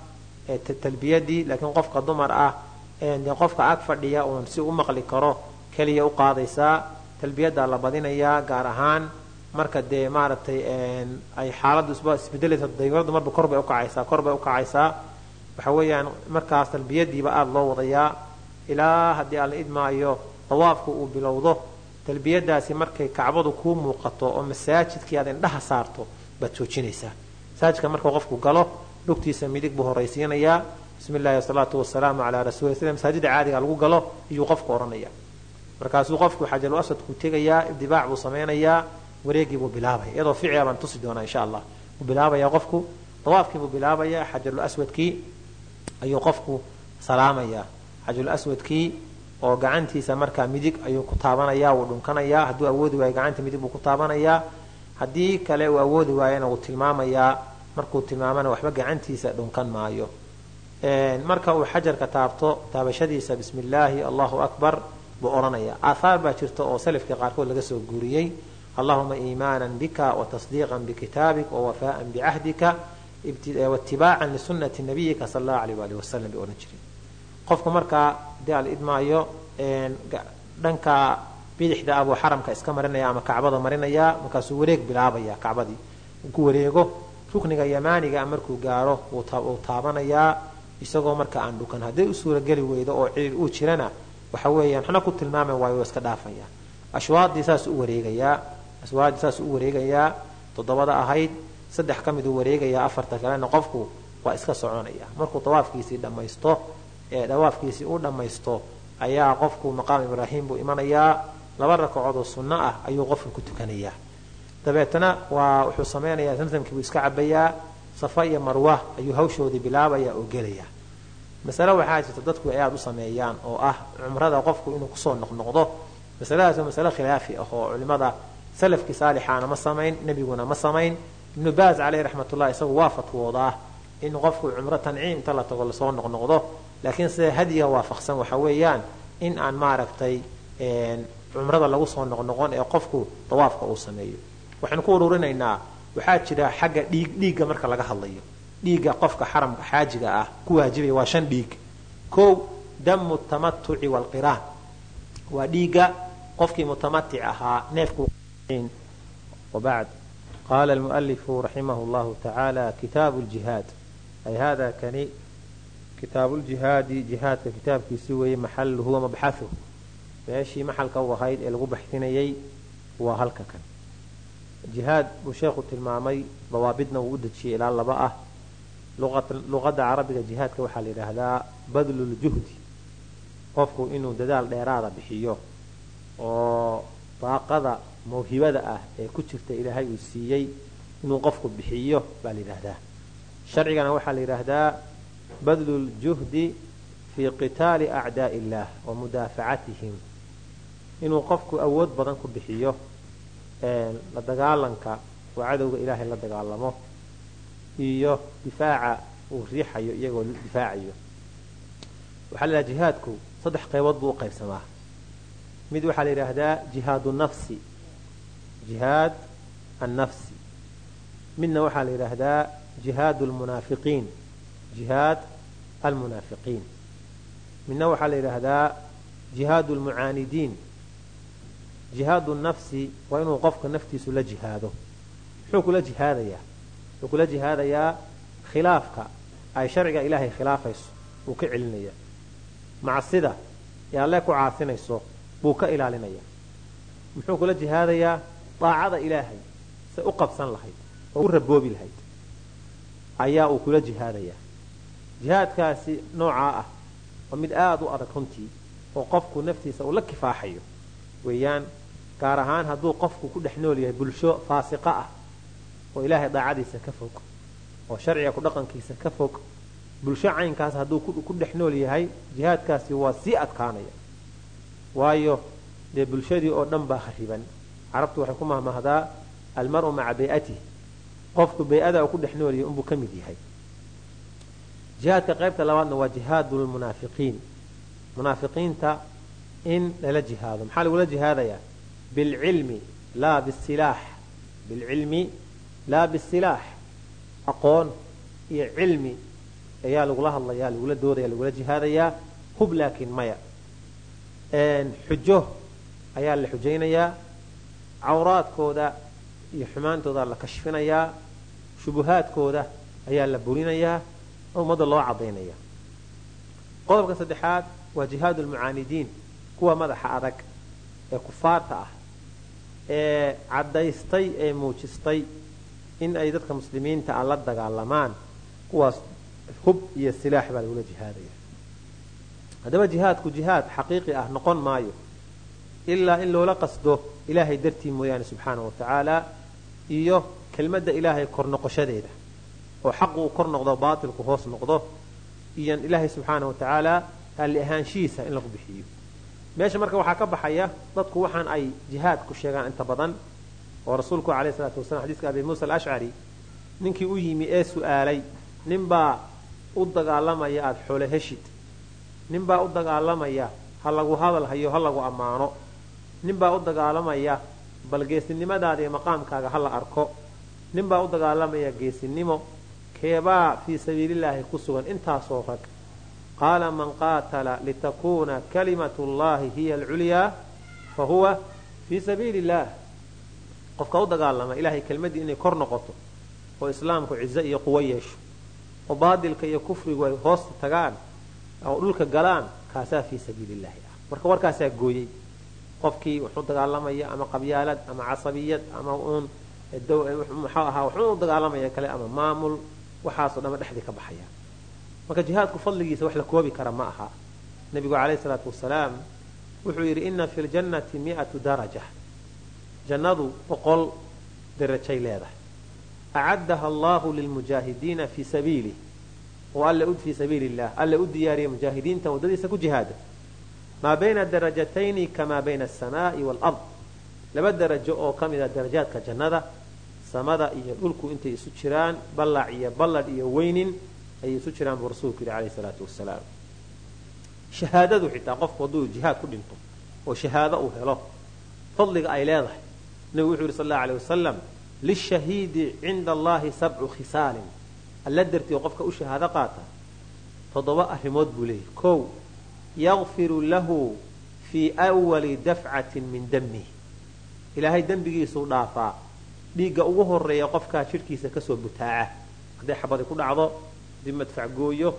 talbiyadii laakiin qofka dumar ah qofka ag fadhiya uun si u maqli karo keliya u qaadaysaa talbiyadaa la badinayaa gaar ahaan marka dee maaragtay ay xaaladdu isbedelaysa daymaradu marba kor bay ukacaysaa kor bay ukacaysaa waxa weeyaan markaas talbiyadiiba aada loo wadayaa ilaa haddii aan la idmaayo dawaafku uu bilowdo talbiyadaasi markay kacbadu kuu muuqato oo masaajidkii aad indhaha saarto baad joojinaysaa. Masaajidka markuu qofku galo lugtiisa midig buu horaysiinayaa bismi illahi wasalaatu wasalaamu calaa rasuuli sida masaajida caadiga lagu galo iyuu qofku odhanaya markaasuu qofku xajaru asadku tegayaa ibdibaac buu samaynayaa wareegii buu bilaabaya. Iyadoo ficila baan tusi doonaa insha allah. Wuu bilaabaya qofku dawaafkii buu bilaabaya xajarul aswadkii ayuu qofku salaamayaa. Xajarul aswadkii oo gacantiisa markaa midig ayuu ku taabanaya wuu dhunkanayaa. Hadduu awoodi waayo gacanta midig buu ku taabanayaa. Haddii kale uu awoodi waayana wuu tilmaamayaa markuu tilmaamana waxba gacantiisa dhunkan maayo marka uu xajarka taabto taabashadiisa bismi illaahi allahu akbar buu odhanaya aathaar baa jirta oo salafkii qaarkood laga soo guuriyey. Allahuma iimaanan bika watasdiiqan bikitaabik wawafaa'an bicahdika waitibaacan lisunati nabiyika sala allahu aleyh waali wasalam bay odhan jireen qofku markaa dee al idmaayo dhanka bidixda abuu xaramka iska marinaya ama kacbada marinaya markaasuu wareeg bilaabaya kacbadii. Ku wareego rukniga yamaaniga markuu gaaro wuu taabanayaa isagoo marka aan dhukan. Hadday u suurageli weydo oo ciriir uu jirana waxa weeyaan waxna ku tilmaama waayo waa iska dhaafaya. Ashwaadii saas u wareegayaa ashwaadii saas u wareegayaa toddobada ahayd saddex ka miduu wareegayaa afarta kalena qofku waa iska soconaya. Markuu dawaafkiisii dhammaysto ee dawaafkiisii uu dhammaysto ayaa qofku maqaam ibraahim buu imanayaa laba rakacood oo sunno ah ayuu qofka ku tukanayaa dabeetana waa wuxuu samaynayaa zamsamkii buu iska cabayaa safa iyo marwa ayuu hawshoodii bilaabaya oo gelaya masale waxaa jirta dadku ay aada u sameeyaan oo ah cumrada qofku inuu ku soo noqnoqdo. Masaladaas waa masale khilaafi ah oo culimada salafkii saalixaana ma samayn nebiguna ma samayn. Ibnu baaz caleyh raxmatullah isagu waa fatwoodaa in qofku cumro tanciim inta la tago la soo noqnoqdo. Laakiin sida hadiga waafaqsan waxa weeyaan in aan maaragtay cumrada lagu soo noqnoqon ee qofku dawaafka uu sameeyo. Waxaynu ku ururinaynaa waxaa jira xagga dhiig dhiigga marka laga hadlayo. Dhiigga qofka xaramka xaajiga ah ku waajibaya waa shan dhiig. Kow damu tamatuci waalqiraan waa dhiigga qofkii mutamatic ahaa neefku wabacd qaala almualifu raximahu llahu tacaala kitaabu ljihaad ay hada kani kitaabu ljihaadi jihaadka kitaabkiisi weeye maxaluhu wa mabxahuh meeshii maxalka u ahayd ee lagu baxsinayay waa halka kan jihaad buu sheekhu tilmaamay dawaabidna wuu u dejiyey ilaa laba ah. Luqadda carabiga jihaadka waxaa la yidhaahdaa badluljuhdi qofku inuu dadaal dheeraada bixiyo oo daaqada mawhibada ah ee ku jirta ilaahay uu siiyey inuu qofku bixiyo baa la yidhaahdaa. Sharcigana waxaa la yidhaahdaa badluljuhdi fii qitaali acdaai illaah wa mudaafacatihim inuu qofku awood badan ku bixiyo la dagaalanka oo cadowga ilaahay la dagaalamo. Iyo difaaca uu riixayo iyagoo difaacayo. Waxaa la yidhaha jihaadku saddex qaybood buu u qaybsamaa. Mid waxaa la yidhaahdaa jihaadu nafsi. Jihaad annafsi. Midna waxaa la yidhaahdaa jihaad lmunaafiqiin jihaad almunaafiqiin. Midna waxaa la yidhaahdaa jihaad lmucaanidiin jihaadu nafsi waa inuu qofka naftiisu la jihaado. Muxuu kula jihaadayaa? Wuxuu kula jihaadayaa khilaafka? Ay sharciga ilaahay khilaafayso wuu ka celinaya. Macsida ee alle ku caasinayso buu ka ilaalinaya. Muxuu kula jihaadayaa daacada ilaahay say u qabsan lahayd oo u raboobi lahayd. Ayaa uu kula jihaadayaa jihaadkaasi noocaa ah waa mid aada u adag runtii oo qofku naftiisa uu la kifaaxayo weeyaan gaar ahaan hadduu qofku ku dhex nool yahay bulsho faasiqa ah oo ilaahay daacadiisa ka fog oo sharciga ku dhaqankiisa ka fog bulsho caynkaas hadduu ku dhex nool yahay jihaadkaasi waa sii adkaanaya. Waayo dee bulshadii oo dhan baa khariban carabtu waxay ku mahmahdaa almaru maca bay'atih qofku bay-ada ku dhex nool yahay unbuu ka mid yahay. Jihaadka qaybta labaadna waa jihaadu lmunaafiqiin munaafiqiinta in lala jihaado. Maxaa lagula jihaadayaa bilcilmi laa bisilaax bilcilmi laa bisilaax aqoon iyo cilmi ayaa lagula hadlayaa lagula doodaya lagula jihaadayaa hub laakiin maya xujo ayaa la xujaynayaa cawraadkooda iyo xumaantooda la kashfinayaa shubuhaadkooda ayaa la burinayaa oo ummadda loo cadaynaya qodobka saddexaad waa jihaadu lmucaanidiin kuwa madaxa adag ee kufaarta ah ee caddaystay ee muujistay in ay dadka muslimiinta a la dagaalamaan kuwaas hub iyo silaax baa lagula jihaadaya. Haddaba jihaadku jihaad xaqiiqi ah noqon maayo ilaa in loola qasdo ilaahay dartii mooyaane subxaana wa tacaala iyo kelmadda ilaahay kor noqoshadeeda oo xaqu uu kor noqdo baatilku hoos noqdo iyo ilaahay subxaana wa tacaala raalli ahaanshihiisa in lagu bixiyo meesha marka waxaa ka baxaya dadku waxaan ay jihaadku sheegaan inta badan oo rasuulku alayh salaatu wasalam xadiiska abi muusa alashcari ninkii u yimi ee su'aalay ninbaa u dagaalamaya aada xoole heshid. Ninbaa u dagaalamaya ha lagu hadal hayo ha lagu ammaano. Ninbaa u dagaalamaya bal geesinimadaada iyo maqaamkaaga hala arko. Nin baa u dagaalamaya geesinimo. Keebaa fii sabiilillaahi ku sugan. Intaasoo rag qaala man qaatala litakuuna kalimatu llahi hiya alculyaa fa huwa fii sabiili illaah qofka u dagaalama ilahay kelmaddii inay kor noqoto oo islaamku cizo iyo quwo yeesho oo baadilka iyo kufrigu ay hoosta tagaan oo dhulka galaan kaasaa fii sabiili illahi ah marka warkaasaa gooyey qofkii wuxuu dagaalamaya ama qabyaalad ama casabiyad ama uun muxuu ahaa wuxuu u dagaalamaya kale ama maamul waxaasoo dhama dhexdii ka baxaya marka jihaadku fadligiisa wax la koobi kara ma aha. Nebigu calayhi salaatu wasalaam wuxuu yidhi ina fi ljannati miatu daraja. Jannadu boqol darajay leedahay. Acaddaha allahu lilmujaahidiina fii sabiilih oo fii sabiili alle u diyaariyay mujaahidiinta waddadiisa ku jihaada. Maa bayna darajatayni kamaa bayna asamaai waalard laba darajo oo ka mid a darajaadka jannada samada iyo dhulku intay isu jiraan ballac iyo balladh iyo weynin ayay isu jiraan buu rasuulku yidhi calayhi salaatu wasalaam. Shahaadadu xitaa qofku hadduu jihaad ku dhinto oo shahaado uu helo fadliga ay leedahay nebigu wuxuu yidhi sal allau alay wasalam lishahiidi cinda allahi sabcu khisaalin. Alla dartii qofka u shahaado qaata toddoba arrimood buu leeyahy kow yakfiru lahu fii awali dafcatin min damih ilaahay dembigiisuu dhaafaa dhiigga ugu horreeya qofkaa jidhkiisa ka soo butaaca hadday xabadi ku dhacdo haddii madfac gooyo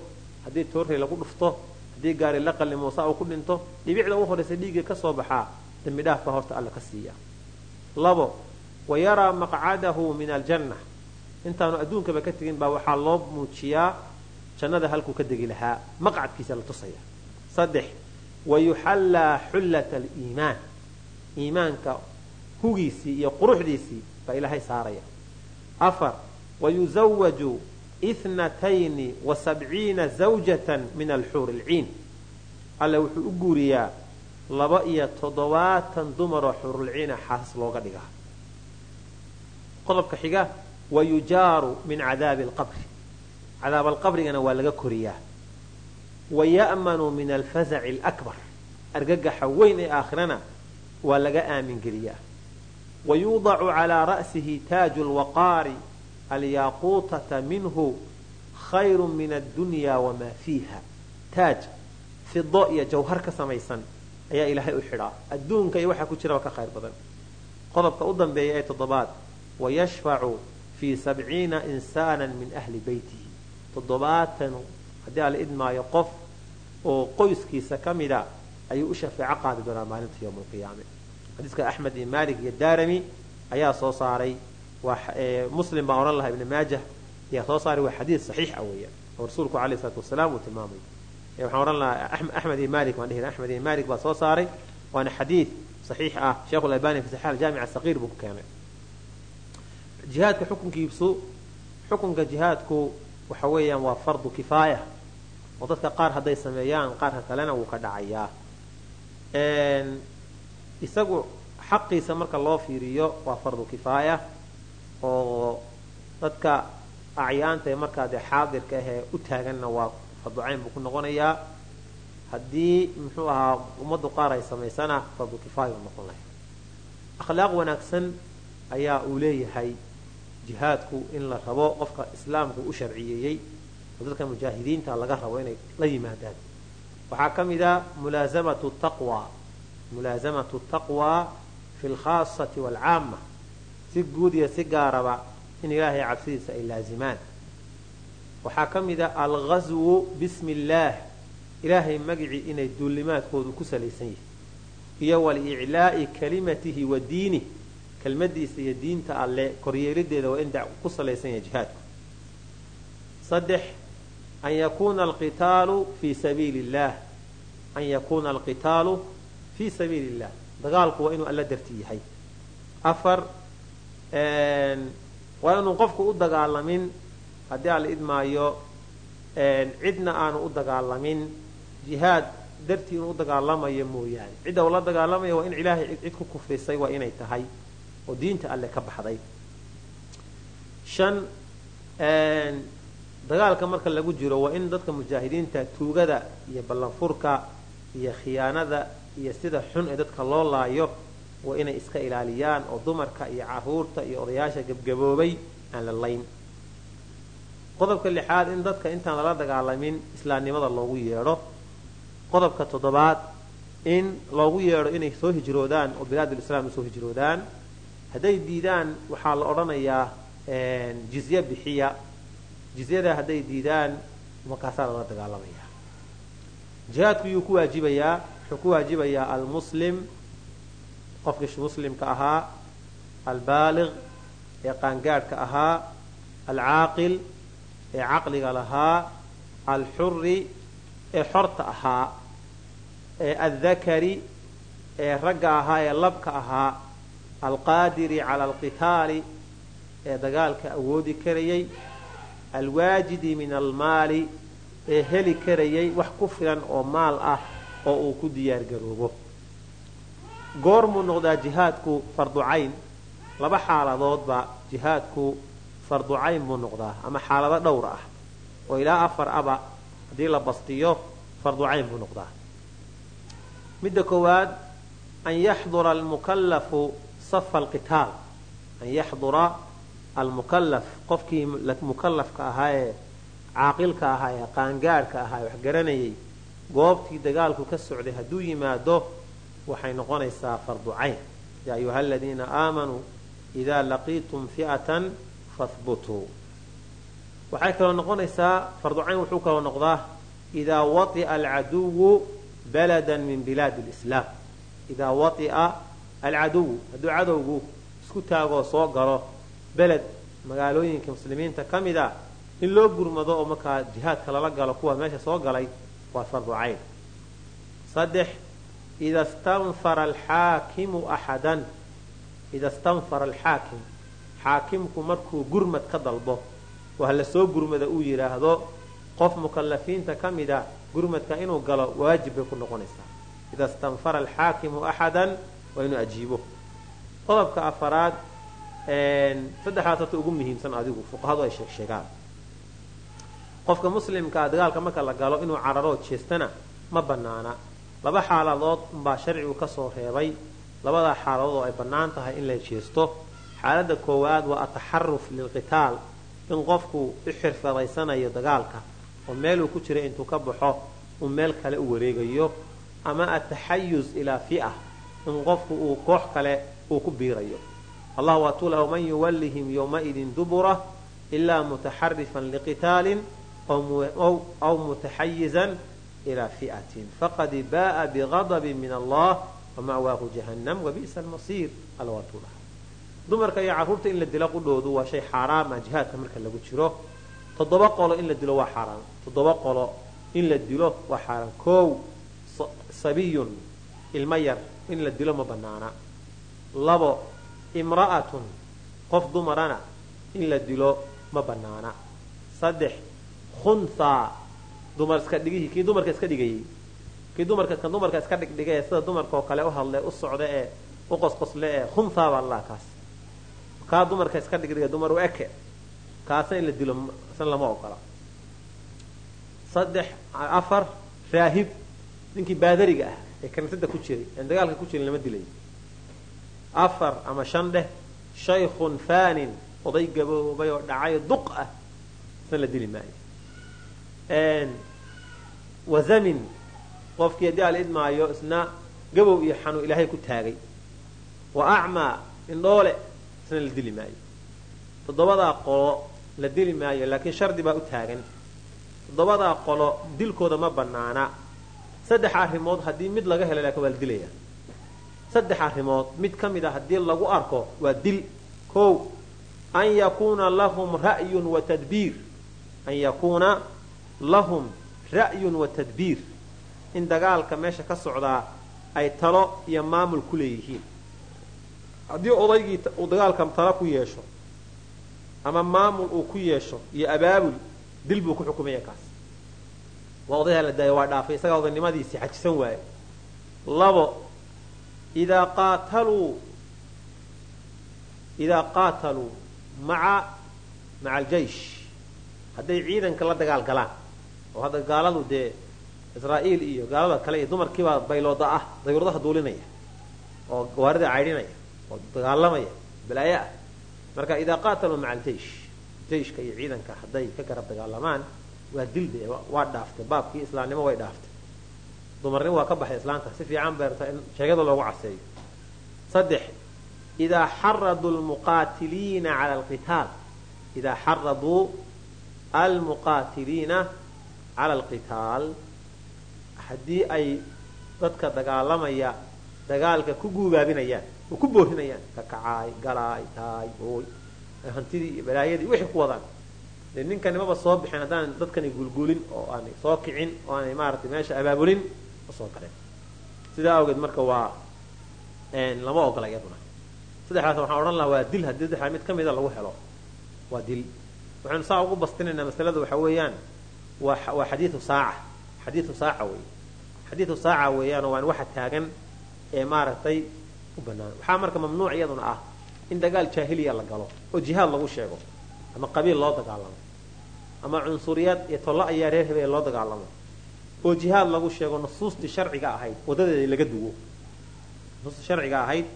haddii toorrey lagu dhufto haddii gaari la qallimo saa uu ku dhinto dhibicda ugu horraysa dhiiggii ka soo baxaa dembi dhaaf baa horta alla ka siiya. Labo wa yaraa maqcadahu min aljanna. Intaanu adduunkaba ka tegin baa waxaa loo muujiyaa jannada halkuu ka degi lahaa maqcadkiisa la tusaya. Saddex wa yuxallaa xullata aliimaan. Iimaanka hugiisii iyo quruxdiisii baa ilaahay saaraya. Afar wa yuzawaju ithnatayni wa sabciina zawjatan min alxuuri ilciin alle wuxuu u guuriyaa laba iyo toddobaatan dumaroo xuurulciina xaasas looga dhigaa qodobka xiga wa min cadaabi alqabri cadaab alqabrigana waa laga koriyaa wa ya'manu min alfazaci alakbar argagaxa weyn ee aakhirana waa laga aamin geliyaa wa calaa ra'sihi taaju lwaqaari alyaaquutata minhu khayru min addunya wamaa fiiha taaj fido iyo jawhar ka samaysan ayaa ilaahay u xidhaa. Adduunka iyo waxaa ku jiraba ka khayr badan. Qodobka u dambeeya ee toddobaad wa yashfacu fii sabciina insaana min ahli beytihi toddobaatan haddii ala idmaayo qof oo qoyskiisa ka mida ayuu u shafeeco qaadi doonaa maalinta yowma alqiyaame xadiiska axmed iyo maalik iyo daarami ayaa soo saaray muslim baan odhan lahaa ibni maajah ayaa soo saaray waa xadiis saxiix ah weeyaan oo rasuulku alayh isalaatu wasalaam uu tilmaamay. Waxaan odhan lahaa axmed iyo maalik baan dhihi axmed iyo maalik baa soo saaray waana xadiid saxiix ah sheekhu albani fi saxiix aljaamic buu ku keenay. Jihaadka xukunkiisu xukunka jihaadku waxa weeyaan waa fardu kifaaya oo dadka qaar hadday sameeyaan qaarka kalena wuu ka dhacayaa. Isagu xaqiisa marka loo fiiriyo waa fardu kifaaya oo dadka acyaanta ee markaa dee xaadirka ahee u taaganna waa farducayn buu ku noqonayaa. Haddii muxuu ahaa ummaddu qaar ay samaysana fardu kifaaya u noqon lahay akhlaaq wanaagsan ayaa uu leeyahay jihaadku in la rabo qofka islaamku u sharciyeeyey oo dadka mujaahidiinta laga rabo inay la yimaadaan. Waxaa ka mid a mulaasamatu taqwa. Mulaasamatu taqwa fi lkhaasati waalcaama si guud iyo si gaaraba in ilaahay cabsidiisa ay laazimaan. Waxaa ka mid a alghaswu bismi illaah ilaahay magicii inay duullimaadkoodu ku salaysan yihiin iyo waliclaa'i kalimatihi wa diinih kelmadiisa iyo diinta alle koryeelideeda waa in ku salaysan yahay jihaadku. Saddex an yakuuna alqitaalu fii sabiili illaah an yakuuna alqitaalu fii sabiili illah dagaalku waa inuu alla darti yahay. Afar waa inuu qofku u dagaalamin haddii aan la idmaayo cidna aanu u dagaalamin jihaad dartii inuu u dagaalamayo mooyaane. Cidda uu la dagaalamayo waa in ilaahay cid ku kufrisay waa inay tahay oo diinta alle ka baxday. Shan dagaalka marka lagu jiro waa in dadka mujaahidiinta tuugada iyo ballanfurka iyo khiyaanada iyo sida xun ee dadka loo laayo waa inay iska ilaaliyaan oo dumarka iyo carruurta iyo odayaasha gebgaboobay aan la layn. Qodobka lixaad in dadka intaan lala dagaalamin islaamnimada loogu yeedho. Qodobka toddobaad in loogu yeedho inay soo hijroodaan oo bilaadulislaam u soo hijroodaan. Hadday diidaan waxaa la odhanayaa jizye bixiya. Jizyada hadday diidaan markaasaa lala dagaalamaya. Jihaadku yuu ku waajibayaa wuxuu ku waajibayaa almuslim qofkii muslimka ahaa albaaliq ee qaangaadhka ahaa alcaaqil ee caqliga lahaa alxuri ee xorta ahaa ee addakari ee ragga ahaa ee labka ahaa alqaadiri cala alqitaali ee dagaalka awoodi karayay alwaajidi min almaali ee heli karayay wax ku filan oo maal ah oo uu ku diyaargaroobo goormuu noqdaa jihaadku fardu cayn laba xaaladoodba jihaadku fardu cayn buu noqdaa ama xaalado dhowr ah oo ilaa afar aba haddii la bastiyo fardu cayn buu noqdaa. Midda koowaad an yaxdura almukallafu safa alqitaal. An yaxdura almukallaf qofkii mukallafka ahaa ee caaqilka ahaa ee qaangaadhka ahaa ee wax garanayay goobtii dagaalku ka socday hadduu yimaado waxay noqonaysaa fardu cayn. Ayuha aladiina aamanuu idaa laqiitum fi'atan fahbutuu waxay kaloo noqonaysaa fardu cayn wuxuu kaloo noqdaa idaa waطi'a alcaduwu baladan min bilaadi lislaam idaa waطi'a alcaduwu hadduu cadowgu isku taagoo soo galo beled magaalooyinka muslimiinta ka mid a in loo gurmado oo markaa jihaadka lala galo kuwa meesha soo galay waa fardu cayn ida stanfara alxaakimu axadan ida stanfara alxaakim xaakimku markuu gurmad ka dalbo oo hala soo gurmada uu yidhaahdo qof mukallafiinta ka mida gurmadka inuu galo waajib bay ku noqonaysaa ida stanfara alxaakimu axadan waa inuu ajiibo qodobka afaraad saddexdaas horta ugu muhiimsan adigu fuqahadu ay sheeg sheegaan qofka muslimkaa dagaalka marka la galo inuu cararoo jeestana ma banaana laba xaaladood unbaa sharcigu ka soo reebay. Labadaa xaaladood oo ay bannaan tahay in la jeesto. Xaaladda koowaad waa ataxaruf lilqitaal in qofku u xirfadaysanayo dagaalka oo meeluu ku jira intuu ka baxo uu meel kale u wareegayo ama ataxayus ilaa fi'a in qofku uu koox kale uu ku biirayo. Allah waatuu lah man yuwallihim yowmaidin dubura ilaa mutaxarifan liqitaalin aw mutaxayizan ilaa fi'atin faqad ba'a bigadabin min allah wama'waahu jahannam wabi'sa almasiir alla laha dumarka iyo carruurta in la dilo qudhoodu waa shay xaaraama jihaadka marka lagu jiro toddoba qolo in la dilo waa xaaraan toddoba qolo in la dilo waa xaaraan kow sabiyun ilmo yar in la dilo ma banaana labo imra'atun qof dumarana in la dilo ma banaana saddex khunhaa dumar iska dhigihii kii dumarka iska dhigayey kii dumarka dumarka iska dhigdhiga ee sida dumarkaoo kale u hadle u socda ee u qosqosle ee khunhaa baa laa kaas. Kaa dumarka iska dhigdhiga dumar u eke kaasna in la dilo san lama ogola. Saddex afar raahib ninkii baadariga ah ee kaniisada ku jiray aan dagaalka ku jirin lama dilay. Afar ama shan dheh shaykhun fanin oday gaboobay oo dhacayo duq ah isna la dili maayo wazamin. Qofkii haddii ala idmaayo isna gabow iyo xanuun ilaahay ku taagay. Wa acmaa indhoole isna la dili maayo. Toddobadaa qolo la dili maayo laakiin shardi baa u taagan. Toddobadaa qolo dilkooda ma banaana saddex arrimood haddii mid laga helo laakiin waa la dilaya. Saddex arrimood mid ka mid a haddii lagu arko waa dil. Kow an yakuuna lahum ra'yun wa tadbiir. An yakuuna lahum ra'yun wa tadbiir. In dagaalka meesha ka socdaa ay talo iyo maamul ku leeyihiin. Haddii odaygii uu dagaalka talo ku yeesho ama maamul uu ku yeesho iyo abaabul dil buu ku xukumaya kaas. Waa odayha la daaya waa dhaafay isagaa odaynimadiisii xajisan waaye. Labo idaa qaataluu idaa qaataluu maca maca aljeish hadday ciidanka la dagaal galaan oo hadda gaaladu dee israa'iil iyo gaalada kale iyo dumarkiibaa baylooda ah dayuuradaha duulinaya oo gawaarida caydhinaya oo dagaalamaya balaayo ah. Marka idaa qaataluu maca aljeish jeyshka iyo ciidanka hadday ka garab dagaalamaan waa dilde waa dhaaftay baabkii islaamnimo way dhaaftay. Dumarnimo waa ka baxay islaanta si fiican beerta in sheegada loogu caseeyo. Saddex idaa xaraduu lmuqaatiliina cala alqitaal idaa xaraduu almuqaatiliina cala alqitaal haddii ay dadka dagaalamaya dagaalka ku guubaabinayaan oo ku boorinayaan kakacaay galaay taay ooy hantidii iyo balaayadii wixii ku wadaan dee ninkanimaba soo bixin haddaan dadkani gulgulin oo aanay soo kicin oo aanay maaratay meesha abaabulin ma soo galeen sidaa awgeed marka waa lama ogola iyaduna saddexdaas waxaan odhan lahaa waa dil haddii saddexdaa mid ka mida lagu helo waa dil waxaynu saa ugu bastinaynaa masalada waxa weeyaan waa xadiiu saaca. Xadiiu saaca wey xadiiu saaca weeyaan waan waxa taagan ee maaragtay u banaan waxaa marka mamnuuc iyaduna ah in dagaal jaahiliya la galo oo jihaad lagu sheego ama qabiil loo dagaalamo ama cunsuriyaad iyo tollo ayaa reer hebeel loo dagaalamo oo jihaad lagu sheego nusuustii sharciga ahayd wadadeedii laga dugo. Nusuustii sharciga ahayd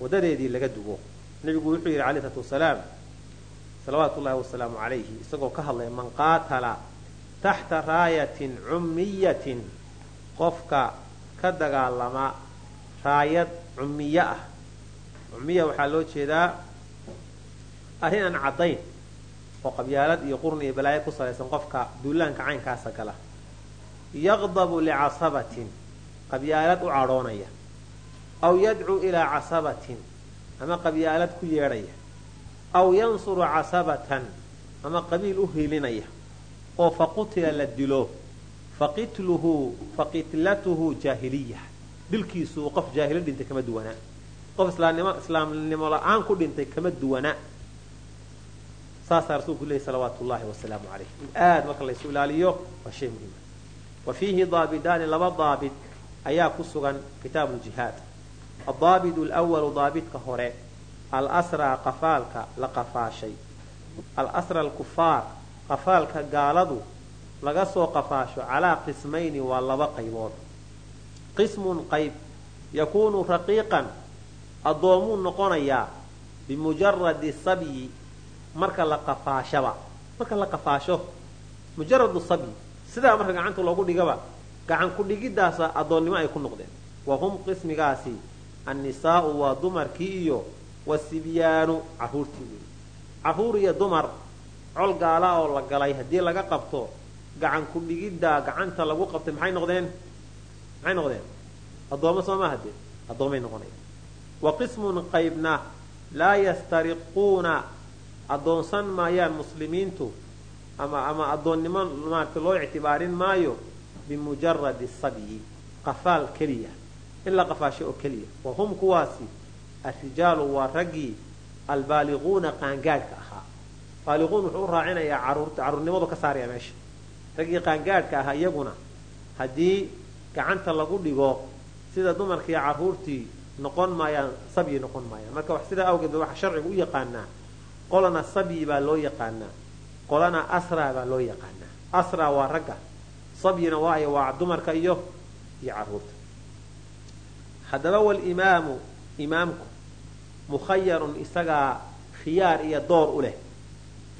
wadadeedii laga dugo. Nebigu wuxuu yidhi alayh isalaatu wasalaam. Salawaatu ullahi wasalaamu calayhi. Isagoo ka hadlaya man qaatala taxta raayatin cummiyatin qofka ka dagaalama raayad cummiye ah. Cummiya waxaa loo jeedaa arrin aan caddayn oo qabyaalad iyo qurni iyo balaayo ku salaysan qofka duulaanka caynkaasa gala. Yaqdabu licasabatin qabyaalad u cadhoonaya. Aw yadcuu ilaa casabatin ama qabyaalad ku yeedhaya. Aw yansuru casabatan ama qabiil u hiilinaya oo faqutila la dilo faqitluhu faqitlatuhu jaahiliya. Dilkiisu uu qof jaahilo dhintay kama duwanaa qof islaamnimo la'aan ku dhintay kama duwanaa saasaa rasuulku leeyay salawaatu ullahi wasalaamu calayh. In aad marka laysu ilaaliyo waa shay muhiima wa fiihi daabidaani laba daabit ayaa ku sugan kitaabu ljihaad addaabit lwalu daabidka hore alsraa qafaalka la qafaashay. Alsra alkufaar qafaalka gaaladu laga soo qafaasho calaa qismayni waa laba qaybood. Qismun qayb yakuunu raqiiqan addoomuu noqonayaa bimujaradi sabyi marka la qafaashaba. Marka la qafaasho mujaradu sabyi sidaa marka gacanta loogu dhigaba gacan ku-dhigiddaasa addoonnimo ay ku noqdeen. Wa hum qismigaasi annisaa'u waa dumarkii iyo wasibyaanu carruurtii weyi carruur iyo dumar col gaala oo la galay haddii laga qabto gacan ku-dhigiddaa gacanta lagu qabtay maxay noqdeen? Maxay noqdeen? Addoommo soo maaha dee addoomay noqonayaan. Wa qismun qaybna laa yastariquuna addoonsan maayaan muslimiintu ama ama addoonnimo maarata loo ictibaarin maayo bimujaradi sabyi qafaal keliya. In la qafaasho oo keliya. Wa hum kuwaasi alrijaalu waa raggii albaaliquuna qaangaadhka ahaa baaliquun wuxuu u raacinayaa carruurnimadu ka saaraya meesha. Raggii qaangaadhka ahaa iyaguna haddii gacanta lagu dhigo sida dumarkii carruurtii noqon maayaan sabyi noqon maayaan. Marka sidaa awgeed ba waxaa sharcigu u yaqaanaa qolana sabyi baa loo yaqaanaa qolana asraa baa loo yaqaanaa. Asraa waa ragga sabyina waayo waa dumarka iyo iyo carruurta haddaba walimaamu imaamku mukhayarun isagaa khiyaar iyo door u leh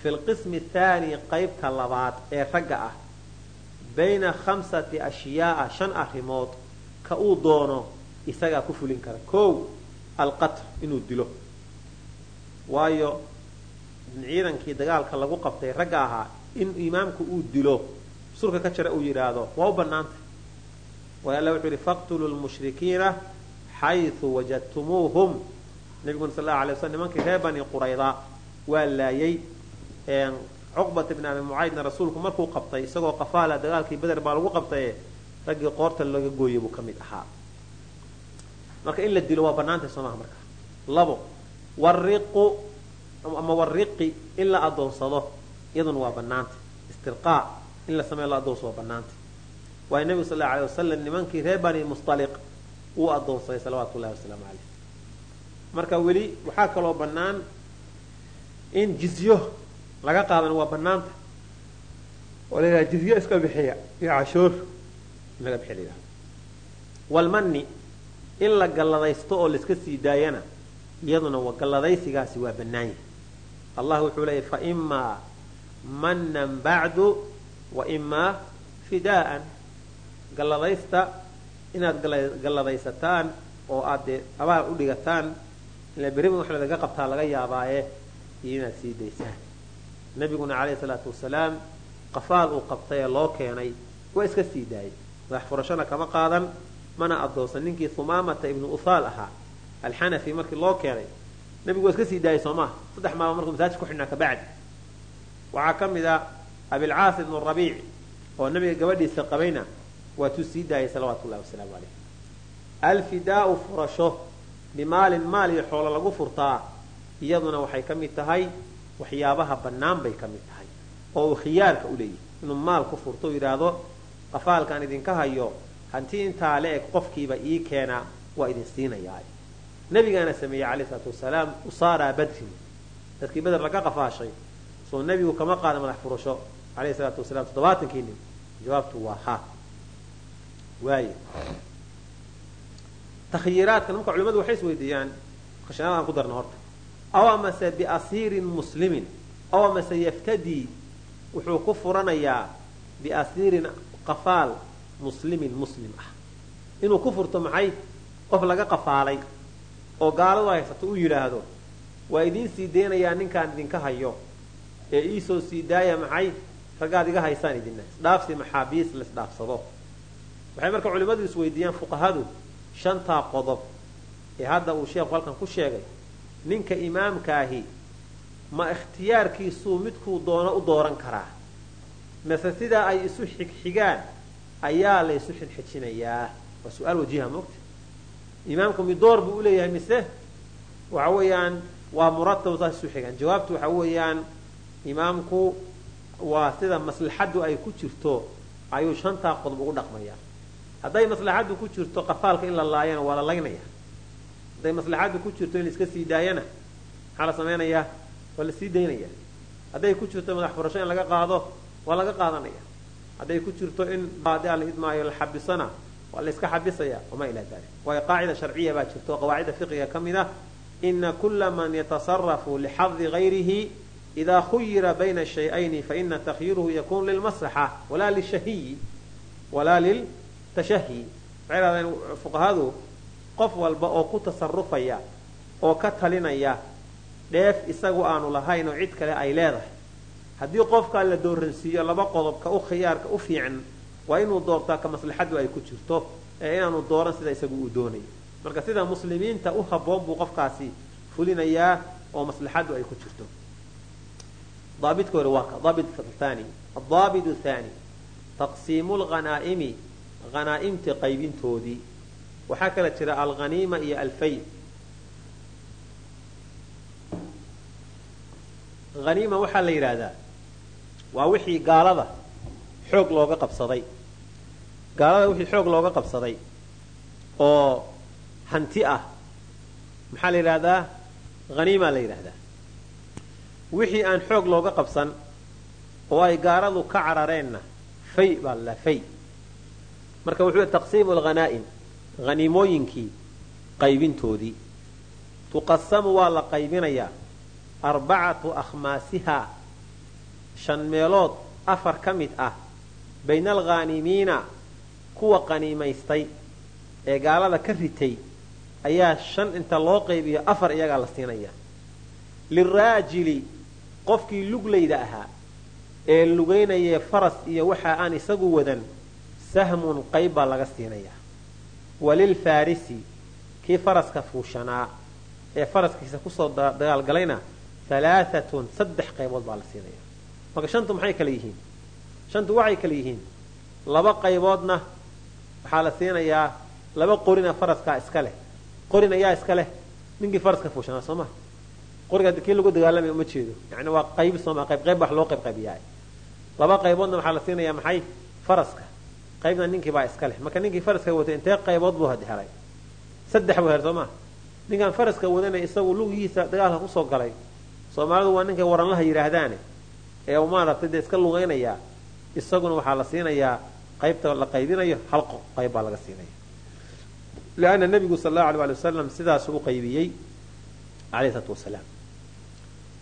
fi lqismi athaani qaybta labaad ee ragga ah bayna khamsati ashyaaa shan arrimood ka uu doono isagaa ku fulin kara kow alqatl inuu dilo waayo ciidankii dagaalka lagu qabtay ragga ahaa in imaamku uu dilo surka ka jara uu yidhaahdo waa u bannaantay waayo alla wuxuu yihi faqtuluu lmushrikiina xaysu wajadtumuuhum nabiguna sal allau alay nimankii reer bani qurayda waa laayay cuqbata bn abi mucaydna rasuulku markuu qabtay isagoo qafaala dagaalkii beder baa lagu qabtaye raggii qoorta laga gooyay buu ka ahaa. Marka in la dilo waa banaantay soo maha marka. Labo wariqu ama wariqi in la adoonsado iyaduna waa banaantay istirqaa in la sameeyo la adoonsado waa banaantay waayo nebigu sal allau alay wasalam nimankii reer bani mustaliq wuu adoonsaday salawaatu ullahi wasalaamu caleyh marka weli waxaa kaloo bannaan in jizyo laga qaadana waa banaanta oo la yidhaha jizyo iska bixiya iyo cashuur in laga bixi la yidhaha walmani in la galladaysto oo laiska sii daayana iyaduna galladaysigaasi waa bannaan yahay. Allah wuxuu leeyahy fa imaa mannan bacdu wa imaa fidaa'an galladaysta inaad galladaysataan oo aad dee abaal u dhigataan ila berriban wax ladaga qabtaa laga yaabaaye iyo inaad sii daysaan nabiguna calayhi salaatu wasalaam qafaal uu qabtay ee loo keenay waa iska sii daayay. Madax furashona kama qaadan mana adoonsan ninkii humaamata ibnu uthaal ahaa alxanafi markii loo keenay nabigu waa iska sii daayay soo maha saddex maalmood markuu masaajid ku xidhnaa kabacdi waxaa ka mid a abilcaas ibnu rabiic oo nabiga gabadhiisa qabayna waa tuu sii daayay salawaatu llahi wasalaamu caleyh alfidaau furasho bimaalin maal iyo xoolo lagu furtaa iyaduna waxay ka mid tahay waxyaabaha bannaan bay ka mid tahay oo uu khiyaarka u leeyahay. Inuu maal ku furto u yidhaahdo qafaalkaan idinka hayo hanti intaa le eg qofkiiba ii keena waa idin siinayaa nabigaana sameeyey calayh isalaatu wasalaam usaaraa badrin. Dadkii beder laga qafaashay soo nebigu kama qaada madax furasho. Calayhi salaatu wasalaam toddobaatankii nin jawaabtu waa ha. Waay takhyiiraadkan marka culimadu waxay is weydiiyaan aan ku darna horta aw amase biasiirin muslimin. Aw amase yaftadii. Wuxuu ku furanayaa biasiirin qafaal muslimin muslim ah. Inuu ku furto maxay? Qof laga qafaalay oo gaaladu haysato u yidhaahdo waa idiin sii deynayaa ninkaan idinka hayo ee iisoo sii daaya maxay? Raggaad iga haysaan idina isdhaafsi maxaabiis la isdhaafsado waxay marka culimmadu isweydiiyaan fuqahadu shantaa qodob ee hadda uu sheekhu halkan ku sheegay ninka imaamkaahi ma ikhtiyaarkiisuu midkuu doono u dooran karaa. Mase sidaa ay isu xigxigaan ayaa la ysu xinxijinayaa waa su'aal wajiha moogta imaamku midoor buu uleeyahay mise? Waxa weeyaan waa muratab saas isu xigaan jawaabtu waxa weeyaan imaamku waa sida maslaxaddu ay ku jirto ayuu shantaa qodob ugu dhaqmayaa. Hadday maslaxaddu ku jirto qafaalka in la laayana waa la laynaya hadday maslaxaddu ku jirto in la iska sii daayana? Maxaa la samaynayaa waa la sii daynaya. Hadday ku jirto madax furasho in laga qaado waa laga qaadanaya. Hadday ku jirto in la idmaayo la xabisana waa la iska xabisaya ilaa dalik waayo qaacida sharciya baa jirta oo qawaacida fiqiga ka mid ah ina kula man yatasarafu lixadi gayrihi idaa khuyira bayna shayayni faina takhyiruhu yakunu lilmaslaxa walaa liltashahi waxay dhahdeen fuqahadu qof walba oo ku tasarufaya oo ka talinaya dheef isagu aanu lahayn oo cid kale ay leedahay. Haddii qofkaa la dooransiiyo laba qodobka u khiyaarka u fiican waa inuu doortaa ka maslaxaddu ay ku jirto ee inaanu dooran sida isagu uu doonayo. Marka sida muslimiinta u habboon buu qofkaasi fulinayaa oo maslaxaddu ay ku jirto. Daabidka hore waa ka daabit thani. Adaabit thani. Taqsiimu lghanaa'imi hanaa'imta qaybintoodii waxaa kala jira alghaniima iyo alfay haniima waxaa la yidhaahdaa waa wixii gaalada xoog looga qabsaday. Gaalada wixii xoog looga qabsaday oo hanti ah maxaa la yidhahdaa haniimaa la yidhaahdaa wixii aan xoog looga qabsan oo ay gaaladu ka carareenna fay baa la fay. Marka wuxuu taqsiimu alghanaa'im haniimooyinkii qaybintoodii. Tuqasamu waa la qaybinayaa. Arbacatu akhmaasihaa. Shan meelood afar ka mid ah. Bayna alghaanimiina kuwa qaniimaystay. Ee gaalada ka ritay. Ayaa shan inta loo qaybiyo afar iyagaa la siinaya. Liraajili qofkii luglayda ahaa. Ee lugaynayee faras iyo waxa aan isagu wadan sahmun qayb baa laga siinayaa walilfaarisi kii faraska fuushanaa ee faraskiisa ku soo dagaalgalayna halaaatun saddex qaybood baa la siinaya marka shantu maxay kale yihiin? Shantu waxay kale yihiin laba qayboodna waxaa la siinayaa laba qorina faraskaa iska leh. Qorin ayaa iska leh ninkii faraska fuushanaa soo maha qoriga kii lagu dagaalamay uma jeedo. Yani waa qayb sooma qayb qayb wax loo qayb qaybiyaa. Laba qayboodna waxaa la siinayaa maxay? Faraska qaybna ninkii baa iska leh. Marka ninkii faraska watay intee qaybood buu helay. Saddex buu helay soo faraska wadana isagu lugihiisa dagaalka ku soo galay. Soomaalidu waa ninkay waranlaha yidhaahdaane. Ee maaragtay dee iska lugaynayaa isaguna waxaa la siinayaa qaybta la qaybinayo hal qayb baa laga siinaya. Lianna nebigu sal allahu alay ali wasalam sidaasuu u qaybiyey alayh isalaatu wasalaam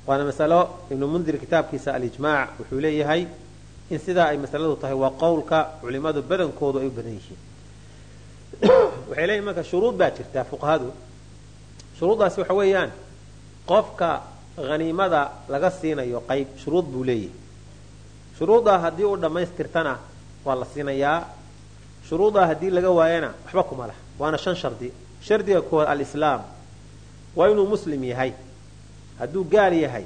waana masalo ibnu mundir kitaabkiisa alijmaac wuxuu leeyahay in sidaa ay masaladu tahay waa qowlka culimadu badankoodu ay u badan yihiin. [COUGHS] Waxay leeyihiin marka shuruud baa jirtaa fuqahadu. Shuruuddaasi waxa weeyaan qofka haniimada laga siinayo qayb shuruud buu leeyahay. Shuruuddaa haddii uu dhammaystirtana waa la siinayaa. Shuruuddaa haddii laga waayana waxba kuma laha. Waana shan shardi. Shardiga koowaad alislaam. Waa inuu muslim yahay. Hadduu gaal yahay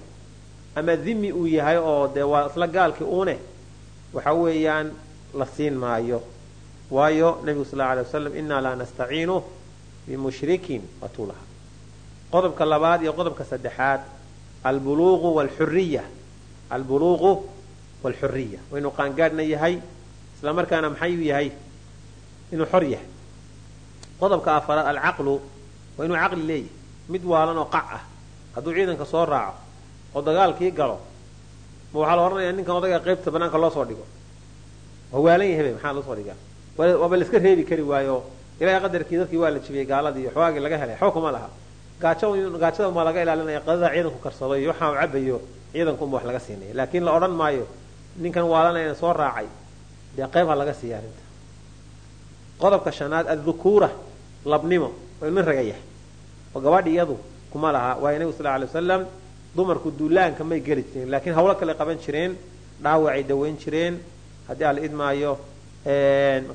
ama dimi uu yahay oo dee waa isla gaalkii uune waxa weeyaan la siin maayo. Waayo nebigu sal lla alay wasalam innaa laa nastaciinu bimushrikin watuu laha qodobka labaad iyo qodobka saddexaad albuluuqu waalxuriya albuluuqu waalxuriya waa inuu qaangaadhna yahay isla markaana maxayuu yahay? Inuu xor yahay. Qodobka afaraad alcaqlu. Waa inuu caqli leeyahay. Mid waalan oo qac ah. Hadduu ciidanka soo raaco oo dagaalkii galo ma waxaa la odhanayaa ninkan odaga qaybta banaanka loo soo dhigo. Waa waalan yahay maxaa loo soo dhigaa? Waaba la iska reebi kari waayo. Ilaahay qadarkii dadkii waa la jibiyey gaaladii xogaagii laga helay waxba kuma laha. Gaajada maa laga ilaalinaya qadada ciidanku karsado iyo waxaa cabayo ciidankuunba wax laga siinaya. Laakiin la odhan maayo ninkan waalanayna soo raacay. Dee qayb ha laga siiya arrinta. Qodobka shanaad addukuura labnimo waa nin raga yahay oo gabadhi iyadu kuma laha waayo nebigu sal alay wasalam dumarku duulaanka may geli jireen laakiin hawlo kale qaban jireen dhaawacay daweyn jireen haddii ala idmaayo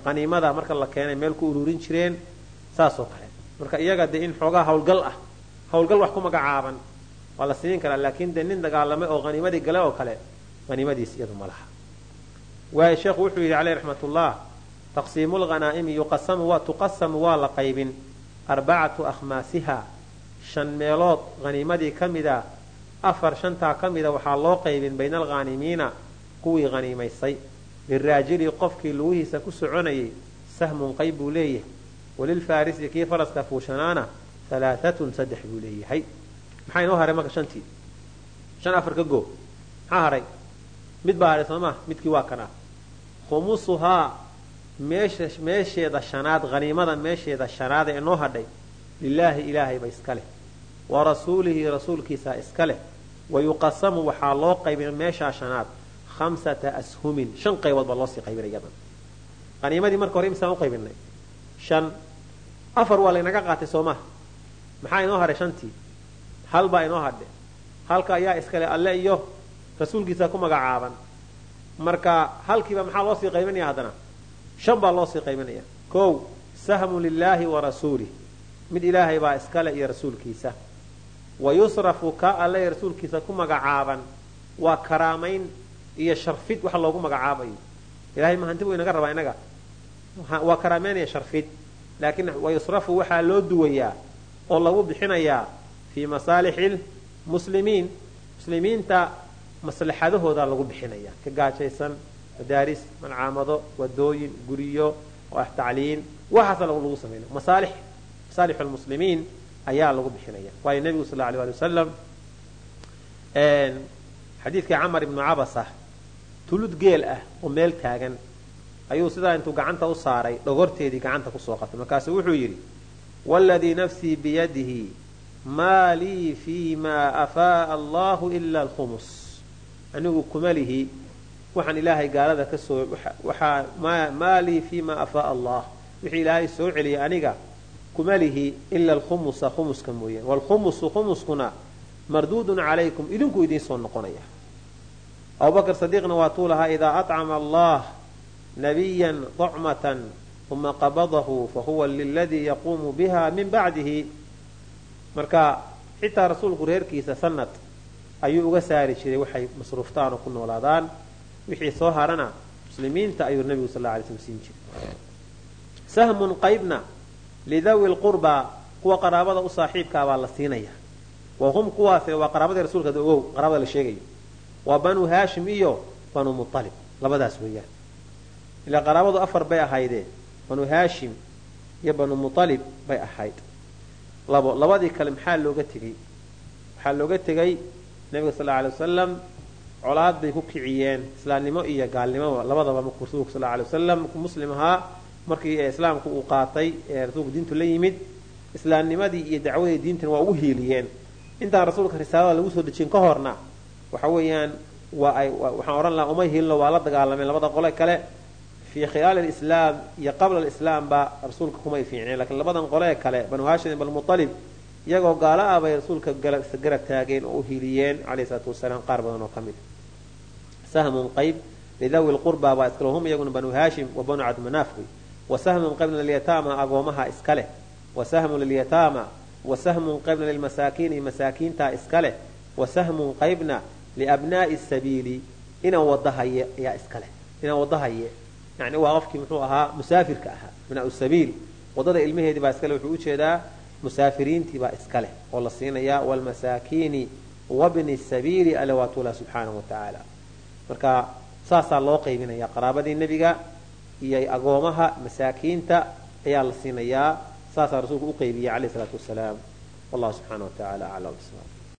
qaniimada marka la keenay meel ku ururin jireen saasoo kale. Marka iyaga dee in xoogaa hawlgal ah hawlgal wax ku magacaaban waa la siin karaa laakiin dee nin dagaalamay oo haniimadii gale oo kale haniimadiis iyadu ma laha. Waayo sheekhu wuxuu yidhi caleyh raxmatullah taqsiimu lghanaa'imi yuqasamu waa tuqasamu waa la qaybin arbacatu akhmaasiha shan meelood haniimadii ka mida afar shantaa ka mida waxaa loo qaybin bayna alghaanimiina kuwii haniimaysay liraajili qofkii lugihiisa ku soconayay sahmun qayb buu leeyahay. Walilfaarisi kii faraska fuushanaana alaaatun saddex buu leeyahay. Maxaa inoo haray marka shantii? Shan afar ka goo maxaa haray. Mid baa haray soomaa? Midkii waa kan ah khumusuhaa meesheeda shanaad haniimada meesheeda shanaad ee inoo hadhay lilaahi ilaahayba iska leh. Wa rasuulihi rasuulkiisa iska leh wa yuqasamu waxaa loo qaybin meeshaa shanaad hamsata ashumin shan qaybood baa loosii qaybinay yadan haniimadii marka hore imsaan u qaybinay shan afar waa laynaga qaatay soo maha maxaa inoo hadhay shantii hal baa inoo hadhe halka ayaa iskale alle iyo rasuulkiisa ku magacaaban marka halkiiba maxaa loo sii qaybinaya haddana shan baa loo sii qaybinaya kow sahmu lilaahi wa rasuulih mid ilaahay baa iskale iyo rasuulkiisa wa yusrafu ka alle rasuulkiisa ku magacaaban waa karaamayn iyo sharfid wax loogu magacaabayo ilahay ma buu inaga rabaa inaga waa karaameynaya sharfid laakiin wayusrafu waxaa loo duwayaa oo lagu bixinayaa fii masaalixi lmuslimiin muslimiinta maslaxadahoodaa lagu bixinaya ka gaajaysan madaaris malcaamado wadooyin guryo tacliin waxaasa lagu samayna masaalix lmuslimiin ayaa lagu bixinaya. Waayo nebigu sal alay ali wasalam xadiidkii camar ibnu cabasa tulud geel ah oo meel taagan ayuu sidaa intuu gacanta u saaray dhogorteedii gacanta ku soo qabtay. Markaasuu wuxuu yidhi waladii nafsii biyadihi maa lii maa afaaa allahu ila alkhumus. Anigu kuma waxaan ilaahay gaalada ka soo waxaa maa lii maa afaaa allah. Wixii ilaahay soo celiyay aniga kuma lihi ila alkhumusa khumuska mooyaan waalkhumusu khumuskuna marduudun calaykum idinkuu idiin soo noqonaya. Abubakr sadiiqna waa tuu lahaa idaa acama allah nabiyan طcmatan uma qabadahu fahuwa liladii yaquumu biha min bacdihi marka xitaa rasuulku reerkiisa sanad ayuu uga saari jiray waxay masruuftaan oo ku noolaadaan. Wixii soo harana muslimiinta ayuu nabigu sal lay slm siin jiray lidawi lqurbaa kuwa qaraabada u saaxiibkaa baa la siinaya. Wa hum kuwaas waa qaraabadii rasuulka ogow qaraabada la sheegayo waa banuu haashim iyo banuu mualib labadaas weeyaan. Ilaa qaraabadu afar bay ahaydee banuu haashim iyo banuu mualib bay ahayd. Labo labadii kale maxaa looga tegey? Waxaa looga tegay nebiga sal alay wasalam colaad bay ku kiciyeen. Islaamnimo iyo gaalnimoba labadaba markuu rasuulku sal alay wasalam muslim ahaa markii islaamku uu qaatay rasuulku diintu la yimid islaamnimadii iyo dacwadii diintana waa ugu hiiliyeen. Intaan rasuulka risaalada lagu soo dejin ka horna waxa weeyaan waa waxaan odhan lahaa uma hiilino waa la dagaalameen labada qole kale. Fii khilaali alislaam iyo qabla alislaamba rasuulka kumay fiicneen lakiin labadan qolee kale banu hashim balmutalib iyagoo gaalo ah bay rasuulka garab taageen oo u hiiliyeen caleyhi salaatu wasalaam qaar badan oo ka mid. Sahmun qayb lidawi lqurba baa iskale hum iyaguna banu hashim wa banu cabdimanaaf wey wa sahmun qaybna lilyataama agoomaha iska leh. Wa sahmun lilyataama wa sahmun qaybna lilmasaakiini masaakiintaa iska leh. Wa sahmun qaybna liabnaa'i sabiili inaan wadahaye ayaa iska leh. Inaan wadahaye yani waa qofkii muxuu ahaa musaafirka ahaa abnaau sabiil waddada ilmaheedii baa iskale wuxuu u jeedaa musaafiriintii baa iska leh oo la siinayaa wlmasaakiini wabni sabiili tuula subxaanahu wa tacaala marka saasaa loo qaybinaya qaraabadii nebiga iyo agoomaha masaakiinta ayaa la siinayaa saasaa rasuulku u qaybiyay caleyh isalaatu wasalaam. Wallahu subxaana wa tacala aclam